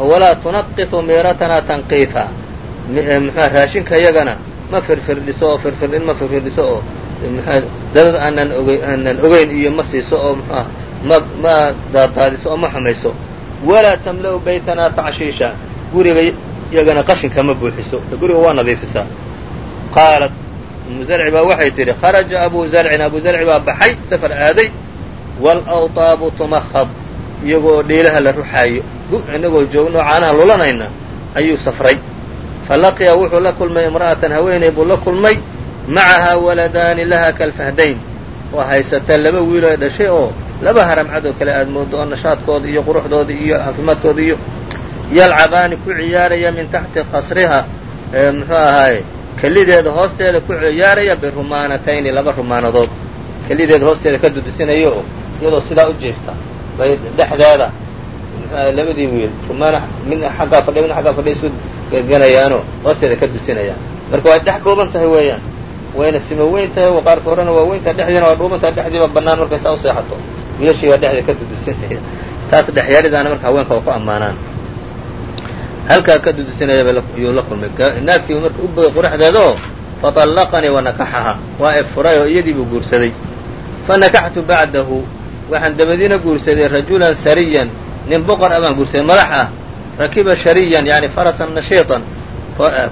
walaa tunaqisu miiratanaa tanqiifa muxua raashinka yagana ma firfirdhiso oo firfirdhin ma firfirdhiso oo muxua dadad aanan oge aanan ogeyn iyo ma siiso oo muxuah ma ma daadaadiso oo ma xumayso walaa tamla'u baytanaa tacshiisha guriga yagana qashinka ma buuxiso guriga waa nadiifisaa qaalat umu zarci baa waxay tidhi kharaja abu zarcin abu zarci baa baxay safar aaday waalawtaabu tumahad iyagoo dhiilaha la ruxaayo inagoo joogno caanaha lulanayna ayuu safray. Falaqiya wuxuu la kulmay imra'atan haweeney buu la kulmay macahaa waladaani laha kalfahdayn. Oo haysata laba wiiloo dhashay oo laba haramcadoo kale aad moodo oo nashaadkooda iyo quruxdooda iyo caafimaadkooda iyo yalcabaani ku ciyaaraya min taxti qasriha muxuu ahaaye kelideeda hoosteeda ku ciyaaraya birumaanatayni laba rumaanadood. Kelideeda hoosteeda ka dudusinaya oo iyadoo sidaa u jiifta bay dhexdeeda labadii wiil rumaana mid xaggaa fadhiya mid xaggaa fadhiya isu geganayaanoo hoosteeda ka dusinayaan marka way dhex dhuuban tahay weeyaan. Wayna sima weyn tahay oo qaarka horena waa weyntaha dhexdiina waa dhuuban tahay dhexdiiba bannaan markay saa u seexato. Wiilashii baa dhexda ka dudusinaya taas dhexyaaridaana marka haweenka waa ku ammaanaan. Halkaa ka dudusinayaba yuu la kulmay. Naagtii marka u bogay quraxdeeda oo faطallaqanii wanakaxaha waa e furay oo iyadii buu guursaday. Fanakaxtu bacdahu waxaan dabadiina guursaday rajulan sariyan nin boqor a baan guursaday madax ah rakiba shariyan yani farasan nashiiطan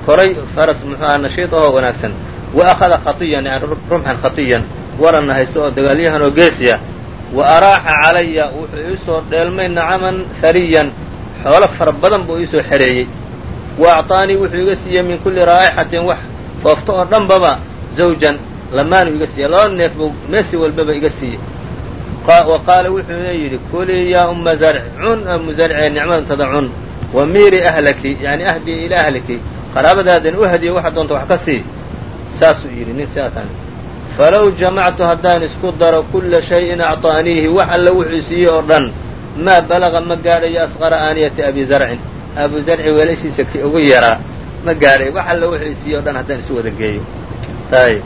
koray faras muxuuha nashiid ahoo wanaagsan. Wa akhada khatiyan yani rumxan khatiyan waranna haysto oo dagaalyahan oo geesiya. Wa araaxa calaya wuxuu iisoo dheelmay nacaman hariyan xoolo fara badan buu iisoo xereeyey. Wa acطaanii wuxuu iga siiyey min kulli raa'ixatin wax foofto oo dhanbaba zawjan lamaanu iga siiyey laba neef buu meesi walbaba iga siiyey wa qaala wuxuuna yidhi kulii yaa umma zarc cun amu zarcee nicmadantada cun wa miiri ahlaki yani ahdii ilaa ahliki qaraabadaadan u hadiye waxa doonta wax ka sii saasuu yidhi nin sidaasaan falow jamactu haddaan isku daro kulla shayin acطaaniihi wax alla wuxuu siiyey oo dhan maa balaga ma gaadhayo asqara aaniyati abi zarcin abu zarci weelashiisa ki ugu yaraa ma gaadhay wax alla wuxuu siiyey o dhan haddaan isu wada geeyo ayb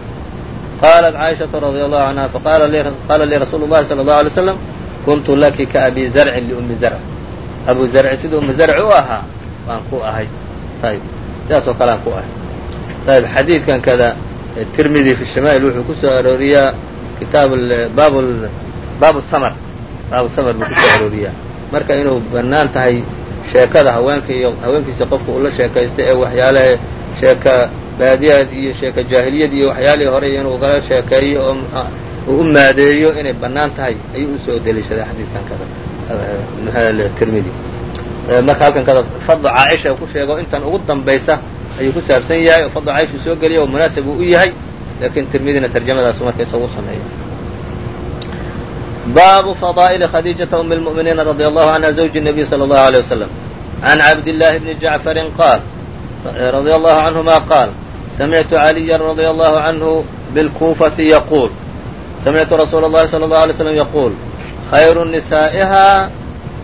qaalat caaishaةu radia allahu canha faqaala lii rasuulu llahi sala اllahu alay slam kuntu laki kaabi zarcin liumi zarc abu zarci siduu ummi zarci u ahaa baan ku ahay ayb sidaas oo kaleaan ku ahay ayb xadiidkan kada tirmidi fi shamaa'il wuxuu ku soo arooriyaa kitaab baab baab samr baabu samr buu ku soo arooriyaa marka inuu bannaan tahay sheekada haweenka iyo haweenkiisa qofka uu la sheekaysta ee waxyaalaha sheeka baadiyaad iyo sheeka jaahiliyad iyo waxyaalihii hore iyo inuu kala sheekeeyo oo ah, uu u maadeeyo inay bannaan tahay ayuu u soo deliishaday xadiidkan kada eh, tirmidi. Eh, marka halkan kada fadla caaisha ku sheego intan ugu dambaysa ayuu ku saabsan yahay oo fadla caaishu soo geliya oo munaasib uu u yahay laakiin tirmidina tarjamadaasu marka isagu sameeya baabu fadaa'ili khadiijata umi lmu'miniina radia allahu canha zawji nabiy sala allahu aleyh wasalam can cabdillahi bni jacfarin qaal radي allahu canهuma qaal samictu عaliya radي allahu canhu bilkuufati yaquul samictu rasuula اllahi salى اllahu alay slam yaquul khayru nisaa'iha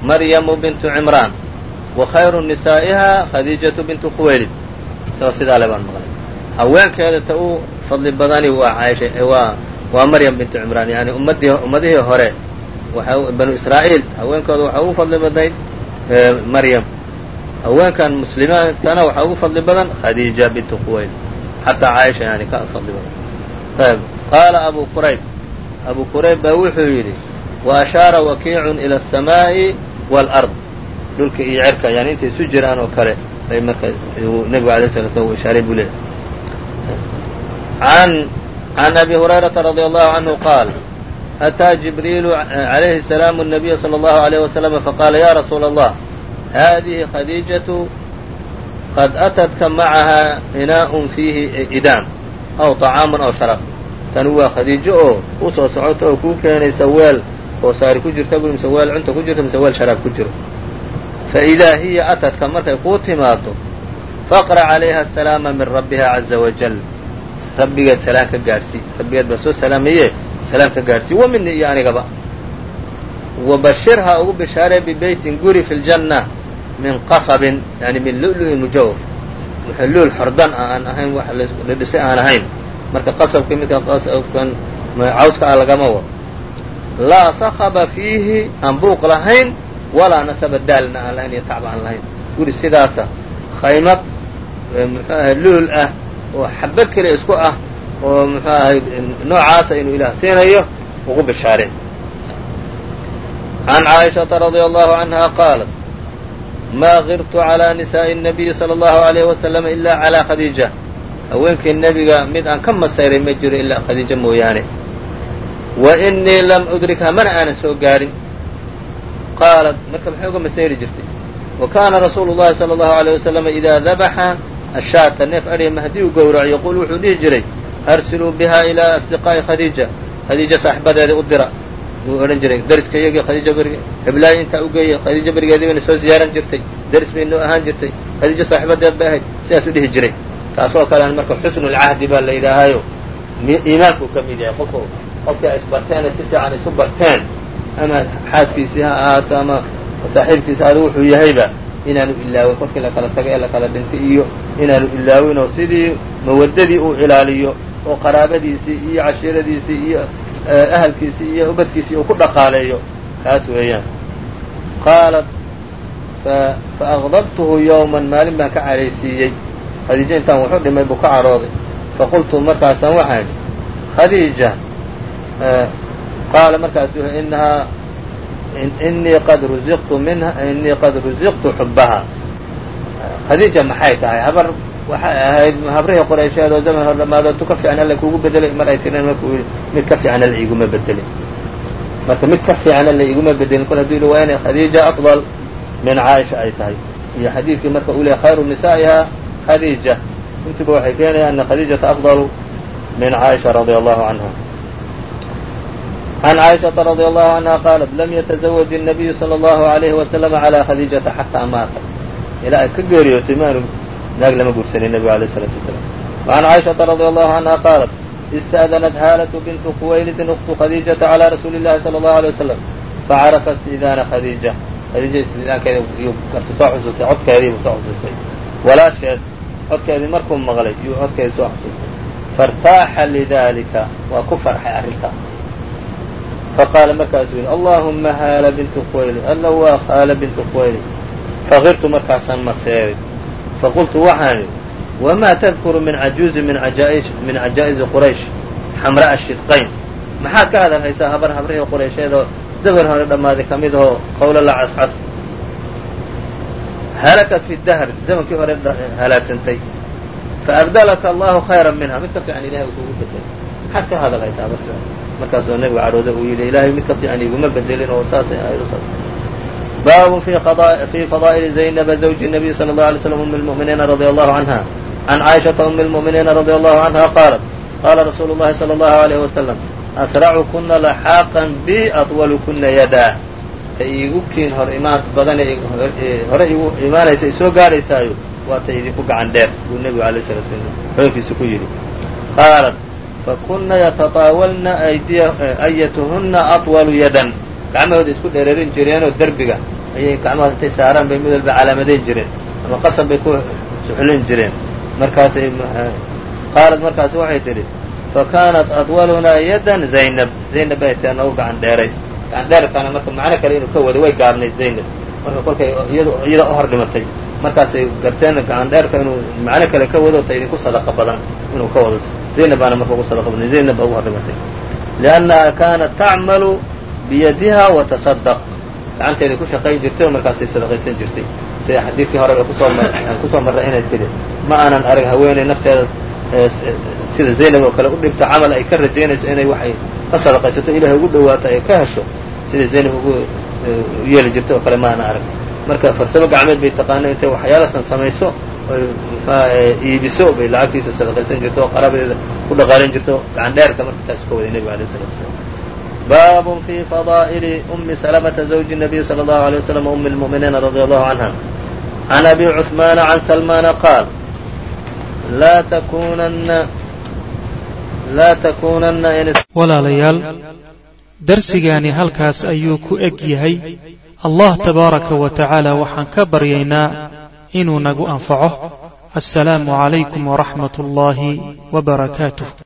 maryamu bintu cimraan wa khayru nisaa'iha khadiijatu bintu khuwaylid isagoo sidaa le baan maqlay haweenkeeda ta u fadli badani waa caaisha waa waa maryam bintu cimraan yani ummadii ummadihii hore waxa banu israa'iil haweenkooda waxaa ugu fadli badnayd maryam haweenkan muslimaantana waxaa ugu fadli badan khadiija bintu khuwayl xataa caaisha yani ka fadli badan ayb qaala abu qurayb abu qurayb baa wuxuu yidhi wa ashaara wakiicun ila aلsamaa'i wاlard dhulka iyo cerka yani intay isu jiraan oo kale bay marka nebigu alay sala slam u ishaaray buu leeyahy an can abi hurayrata radi allahu canhu qaal ataa jibriilu عalayhi الsalaam الnabiya salى اllahu عalيyh waslama faqaala ya rasuula allah hadihi khadiijatu qad atadka macaha inaa'un fiihi idaam aw طacaamun aw sharaab tani waa khadiijo oo u soo socota oo kuu keenaysa weel oo saari ku jirta bu mise weel cunta ku jirta mise weel sharaab ku jiro faidaa hiya atadka markay kuu timaado faqra calayha asalaama min rabbiha caza wajal rabbigeed salaam ka gaadhsii rabbigeed baa soo salaamaye salaam ka gaadhsii wa mini iyo anigaba wabashirha ugu bishaaree bibeytin guri fi ljanna min qasabin yani min lu'lu'in mujawaf luul xordan aan ahayn wax la dhisay aan ahayn. Marka qasabka midka qasabkan cawska ah lagama wado. Laa sakaba fiihi aan buuq lahayn walaa nasaba daalna aan lahayn iyo tacba aan lahayn. Guri sidaasa khaymad muxuu ah oo xabad keliya isku ah oo muxuu ahay noocaasa inuu ilaah siinayo ugu bishaareen can caaishaةa radي allahu canha qaalat ma girtu calى nisaaءi الnabiyi salى اllahu عalayh wasalam ila calى khadiija haweenkii nebiga mid aan ka masayray ma jiro ilaa khadiijo mooyaane wa inii lam udrikha mana aanan soo gaarin qaalat marka maxay uga masayri jirtay wa kaana rasuulu llahi salى اllahu عalيه wasalam idaa dabaxa ashaata neef adhima haddii uu gowraco yaquul wuxuu dhihi jiray arsiluu biha ilaa asdiqaa'i khadiija khadiija saaxibadeeda u dira wuu odhan jiray dariska iyagii khadiija berige heblaayo intaa u geeyay khadiijo berigeedii bayna soo ziyaaran jirtay daris baynoo ahaan jirtay khadiijo saaxibadeed bay ahayd sidaas u dhihi jiray. Taasoo kalean marka xusnulcahdi baa la yidhaahayo iimaankuu ka mid yahay qofku qofkii ay isbarteene si fiican isu barteen ama xaaskiisii ha ahaato ama saaxiibkiisi aadu wuxuu yahayba inaanu ilaawin kolkii la kala tagay ee la kala dhintay iyo inaanu ilaawin oo sidii mawaddadii uu ilaaliyo oo qaraabadiisii iyo cashiiradiisii iyo ahalkiisii iyo ubadkiisii uu ku dhaqaaleeyo. Kaas weeyaan. Qaalat faaqdabtuhu yowman maalin baan ka cadhaysiiyey khadiijo intaan wuxu dhimay buu ka cadhooday faqultu markaasaan waxaan khadiija qaala markaasu inahaa inii qad ruziqtu minha inii qad ruziqtu xubbaha. Khadiija maxay tahay? Habar waxay ahayd habrihii qoraysheed oo zaman hor dhamaado tu ka fiican alla kuugu bedelay mar ay tireen markuu yidhi mid ka fiican alla iiguma bedelin marka mid ka fiican alla iiguma bedelin kol hadduu yidhi waa inay khadiija afdal min caaisha ay tahay iyo xadiidkii marka uu leehay khayru nisaa'iha khadiija intuba waxay keenayaan ana khadiijata afdalu min caaisha radia allahu canha عن عائشةa رضي الله عنها qالت lm yتزوج النبي صلى الله عليه وسلم على khadيجةa حتىa maata ilaa ay ka geeriyootay maanu naag lama guursanin nebigu عalيه الصلاaةu وسلام وعن عائشةa رضي الله عنها qالت استأذنت hاlة بنت خوaylد أخت khadيجةa على رsuuل اللhi صلى الله عليه وسلم فعرفa استئذاaنa khadيجة khadيiجa istidاankeeda iyuu karti soo xusustay codkeedii buu soo xusustay walaasheed codkeedii markuu maqlay yuu codkeedii soo xusustay فارtaaxa لذلika waa ku farxay arrintaa faqaala markaasuu yidhi allahuma haala bintu khuwaylid alla waa haala bintu khuwaylid faqirtu markaasaan maseeray faqultu waxaan idhi wamaa tadkuru min cajuuzi min cajaa'izi quraysh xamra'a shidqayn maxaad ka hadal haysaa habar habrihii quraysheed oo dabar hore dhammaaday ka mid ahoo qowlo la cascas halakat fi dahr zamankii hore halaagsantay faabdalaka allahu khayra minha mid ka fiican ilahay uu kugu bedelay maxaad ka hadal haysaa habar markaasoo nebiga cadhooda uu yidhi ilaahay mid ka fiican iguma bedelin oo saasay ahayd baabun fii fadaa'ili zaynaba zawji الnabiy salى الlaه alay slm umi اlmu'miniina radي allahu canha can caaishaةa umi اlmu'miniina radي allahu canha qaalat qaala rasuulu اllahi salى اllahu عalayh wasalam asracu kuna laxaaqan bi atwalu kuna yadaa ta iigu kiin hor imaan badan hore igu imaanaysa isoo gaadhaysaayo waa ta idinku gacan dheer buu nebigu alay slat slam haweenkiisa ku yidhi qaalat fakuna yatataawalna ayatuhuna aطwalu yadan gacmahooda isku dhereerin jireenoo derbiga ayay gacmahood intay saaraan bay mid walba calaamadayn jireen ama qasab bay ku suxlin jireen. Markaasay qaalat markaas waxay tidhi fakanat aطwalunaa yadan zaynab. Zaynab bay tae noogu gacan dheeray. Gacan dheerkaana marka macno kale inuu ka wado way gaabnayd zaynab. Marka kolkay iyada u hor markaasay garteen gacan dheerka inuu macno kale ka wado ta idinku sadaqa badan inuu ka wado zaynab baana marka ugu sadaqa badnay zaynab baa ugu hor liannaha kaanat tacmalu biyadiha wa tasadaq gacanteeday ku shaqayn jirtay oo markaasay sadaqaysan jirtay. Sida xadiidkii hore ku soo marray inay tidhi ma aanan arag haweeney nafteeda sida zaynab oo kale u dhibto camal ay ka rajaynayso inay waxay ka sadaqaysato ilahay ugu dhawaato ay ka hesho sida zaynab ugu yeeli jirtay oo kale ma aanan arag. Marka farsamo gacmeed bay taqaano intay waxyaalasan samayso iibiso bay lacagtiisa sadaqaysan jirto oo qaraabadeeda ku dhaqaalin jirto gacan dheerka marka taas ka waday nebiga alayh salatu wasalaam bab fi fadaa'ili umi salamata zawji الnabiy salى اllahu عalيه waslam umi اlmu'miniina radi allahu canha can abi cuثmaana can salmaana qaal laa takunana laa takunana walaalayaal darsigaani halkaas ayuu ku eg yahay allah tabaaraka wa tacaala waxaan ka baryaynaa inuu nagu anfaco asalaamu calaykum waraxmat ullaahi wbarakaatuh